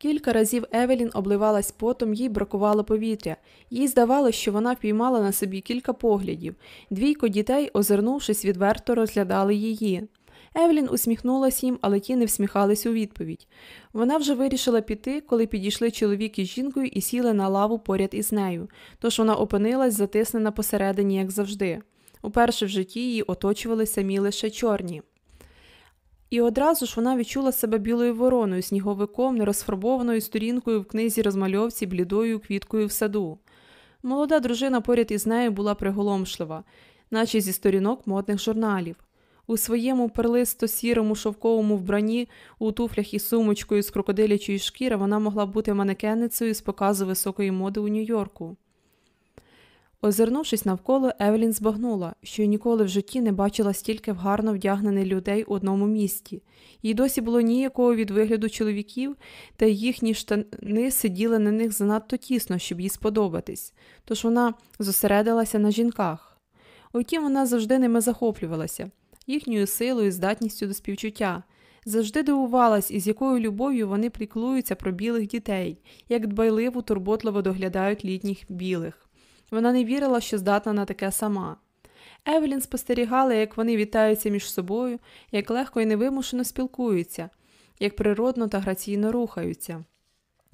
Speaker 1: Кілька разів Евелін обливалась потом, їй бракувало повітря. Їй здавалося, що вона впіймала на собі кілька поглядів. Двійко дітей, озирнувшись, відверто розглядали її. Евелін усміхнулася їм, але ті не всміхались у відповідь. Вона вже вирішила піти, коли підійшли чоловік із жінкою і сіли на лаву поряд із нею, тож вона опинилась затиснена посередині, як завжди. Уперше в житті її оточували самі лише чорні. І одразу ж вона відчула себе білою вороною, сніговиком, нерозфарбованою сторінкою в книзі розмальовці, блідою квіткою в саду. Молода дружина поряд із нею була приголомшлива, наче зі сторінок модних журналів. У своєму перлисто сірому шовковому вбранні, у туфлях із сумочкою з крокодилячої шкіри вона могла бути манекенницею з показу високої моди у Нью-Йорку. Озирнувшись навколо, Евелін збагнула, що ніколи в житті не бачила стільки гарно вдягнених людей у одному місті, їй досі було ніякого від вигляду чоловіків, та їхні штани сиділи на них занадто тісно, щоб їй сподобатись, тож вона зосередилася на жінках. Утім, вона завжди ними захоплювалася, їхньою силою і здатністю до співчуття. Завжди дивувалась, із якою любов'ю вони пліклуються про білих дітей, як дбайливо, турботливо доглядають літніх білих. Вона не вірила, що здатна на таке сама. Евелін спостерігала, як вони вітаються між собою, як легко і невимушено спілкуються, як природно та граційно рухаються.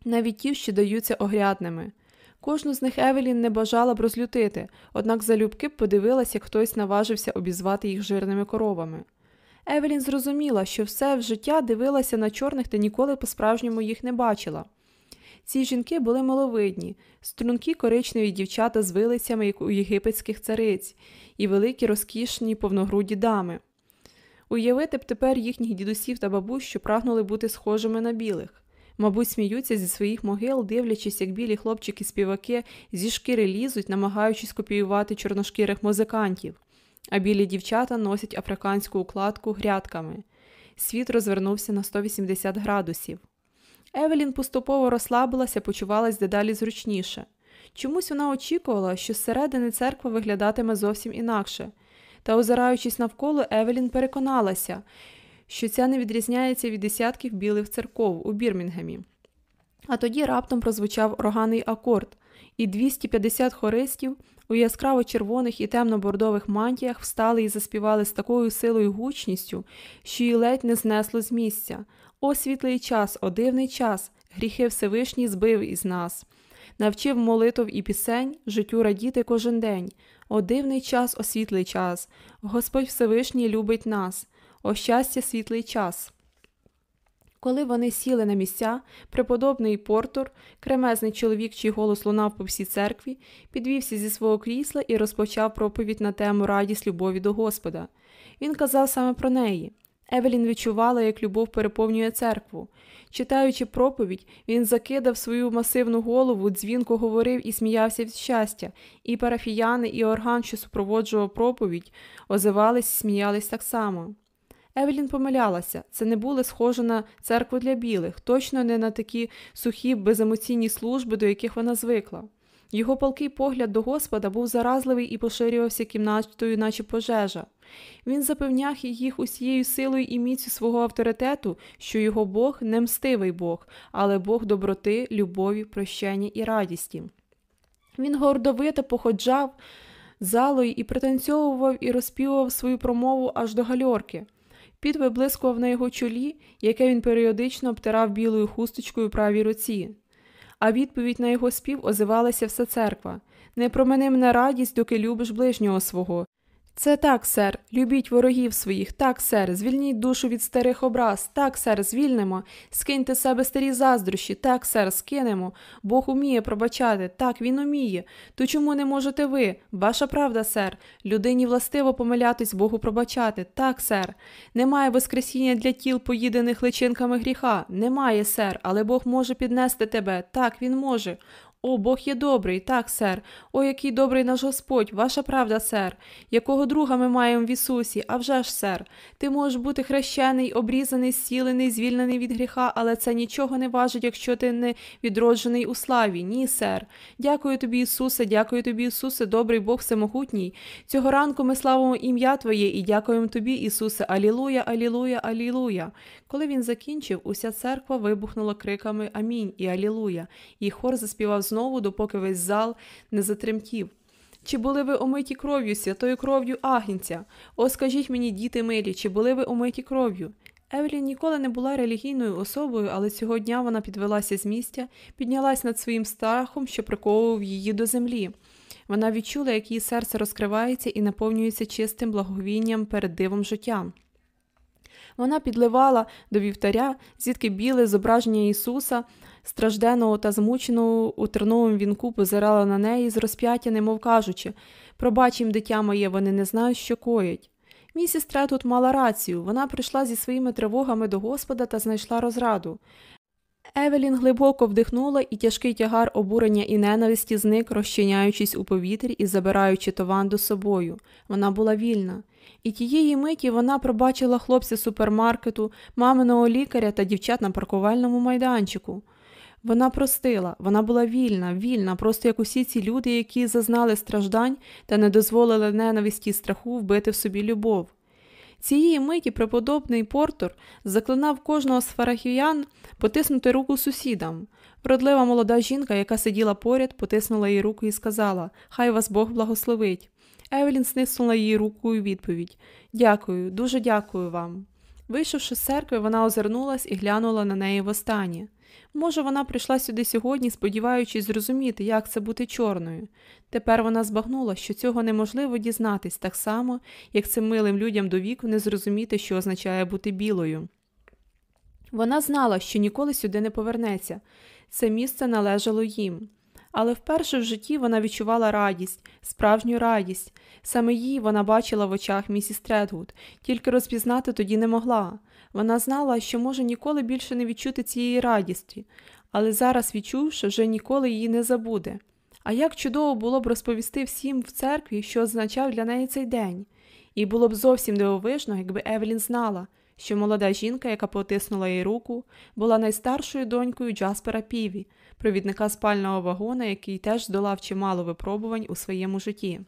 Speaker 1: Навіть ті, що даються огрядними. Кожну з них Евелін не бажала б розлютити, однак залюбки б подивилась, як хтось наважився обізвати їх жирними коровами. Евелін зрозуміла, що все в життя дивилася на чорних та ніколи по-справжньому їх не бачила. Ці жінки були маловидні, стрункі коричневі дівчата з вилицями, як у єгипетських цариць, і великі розкішні повногруді дами. Уявити б тепер їхніх дідусів та бабусь, що прагнули бути схожими на білих. Мабуть, сміються зі своїх могил, дивлячись, як білі хлопчики-співаки зі шкіри лізуть, намагаючись копіювати чорношкірих музикантів, а білі дівчата носять африканську укладку грядками. Світ розвернувся на 180 градусів. Евелін поступово розслабилася, почувалась дедалі зручніше. Чомусь вона очікувала, що зсередини церква виглядатиме зовсім інакше, та, озираючись навколо, Евелін переконалася, що ця не відрізняється від десятків білих церков у Бірмінгемі. А тоді раптом прозвучав органий акорд, і 250 хористів у яскраво червоних і темно-бордових мантіях встали і заспівали з такою силою гучністю, що її ледь не знесло з місця. О світлий час, о дивний час, гріхи Всевишній збив із нас, навчив молитов і пісень, життю радіти кожен день. О дивний час, о світлий час, Господь Всевишній любить нас, о щастя, світлий час. Коли вони сіли на місця, преподобний Портур, кремезний чоловік, чий голос лунав по всій церкві, підвівся зі свого крісла і розпочав проповідь на тему радість любові до Господа. Він казав саме про неї. Евелін відчувала, як любов переповнює церкву. Читаючи проповідь, він закидав свою масивну голову, дзвінко говорив і сміявся від щастя, і парафіяни, і орган, що супроводжував проповідь, озивались і сміялись так само. Евелін помилялася це не було схоже на церкву для білих, точно не на такі сухі, беземоційні служби, до яких вона звикла. Його палкий погляд до Господа був заразливий і поширювався кімнатою, наче пожежа. Він запевняв їх усією силою і міцю свого авторитету, що його Бог не мстивий Бог, але Бог доброти, любові, прощення і радісті. Він гордовито походжав залою і пританцьовував і розпівував свою промову аж до гальорки. Під виблискував на його чолі, яке він періодично обтирав білою хусточкою правій руці а відповідь на його спів озивалася вся церква Не промени мене радість, доки любиш ближнього свого, це так, сер, любіть ворогів своїх, так, сер, звільніть душу від старих образ, так, сер, звільнимо, скиньте з себе старі заздрощі, так, сер, скинемо. Бог уміє пробачати, так, він уміє. То чому не можете ви? Ваша правда, сер. Людині властиво помилятись, Богу пробачати, так, сер. Немає воскресіння для тіл, поїдених личинками гріха. Немає, сер, але Бог може піднести тебе, так, він може. О, Бог є добрий, так, сер. О, який добрий наш Господь, ваша правда, сер. Якого друга ми маємо в Ісусі? А вже ж, сер. Ти можеш бути хрещений, обрізаний, зцілений, звільнений від гріха, але це нічого не важить, якщо ти не відроджений у славі. Ні, сер. Дякую тобі, Ісусе, дякую тобі, Ісусе, добрий Бог всемогутній. Цього ранку ми славимо ім'я Твоє і дякуємо тобі, Ісусе. Алілуя, алілуя, алілуя. Коли він закінчив, уся церква вибухнула криками Амінь і Алілуя, і хор заспівав знову, допоки весь зал не затремтів. Чи були ви омиті кров'ю, святою кров'ю агнця? О, скажіть мені, діти милі, чи були ви омиті кров'ю? Евелін ніколи не була релігійною особою, але цього дня вона підвелася з місця, піднялась над своїм страхом, що приковував її до землі. Вона відчула, як її серце розкривається і наповнюється чистим благовінням перед дивом життя. Вона підливала до вівтаря, звідки біле зображення Ісуса, стражденого та змученого у терновому вінку, позирала на неї з розп'яття, немов кажучи пробач їм, дитя моє, вони не знають, що коять. Місіс Третут мала рацію, вона прийшла зі своїми тривогами до Господа та знайшла розраду. Евелін глибоко вдихнула, і тяжкий тягар обурення і ненависті зник, розчиняючись у повітрі і забираючи тованду собою. Вона була вільна. І тієї миті вона пробачила хлопця супермаркету, маминого лікаря та дівчат на паркувальному майданчику. Вона простила, вона була вільна, вільна, просто як усі ці люди, які зазнали страждань та не дозволили ненависті й страху вбити в собі любов. Цієї миті преподобний Портор заклинав кожного з фарахіян потиснути руку сусідам. Вродлива молода жінка, яка сиділа поряд, потиснула їй руку і сказала Хай вас Бог благословить. Евелін стиснула її руку у відповідь Дякую, дуже дякую вам. Вийшовши з церкви, вона озирнулась і глянула на неї востаннє. Може, вона прийшла сюди сьогодні, сподіваючись зрозуміти, як це бути чорною. Тепер вона збагнула, що цього неможливо дізнатись так само, як цим милим людям до віку не зрозуміти, що означає бути білою. Вона знала, що ніколи сюди не повернеться. Це місце належало їм. Але вперше в житті вона відчувала радість, справжню радість. Саме її вона бачила в очах місіс Тредгуд, тільки розпізнати тоді не могла. Вона знала, що може ніколи більше не відчути цієї радісті, але зараз, відчувши, вже ніколи її не забуде. А як чудово було б розповісти всім в церкві, що означав для неї цей день, і було б зовсім дивовижно, якби Евелін знала, що молода жінка, яка потиснула їй руку, була найстаршою донькою Джаспера Піві, провідника спального вагона, який теж здолав чимало випробувань у своєму житті.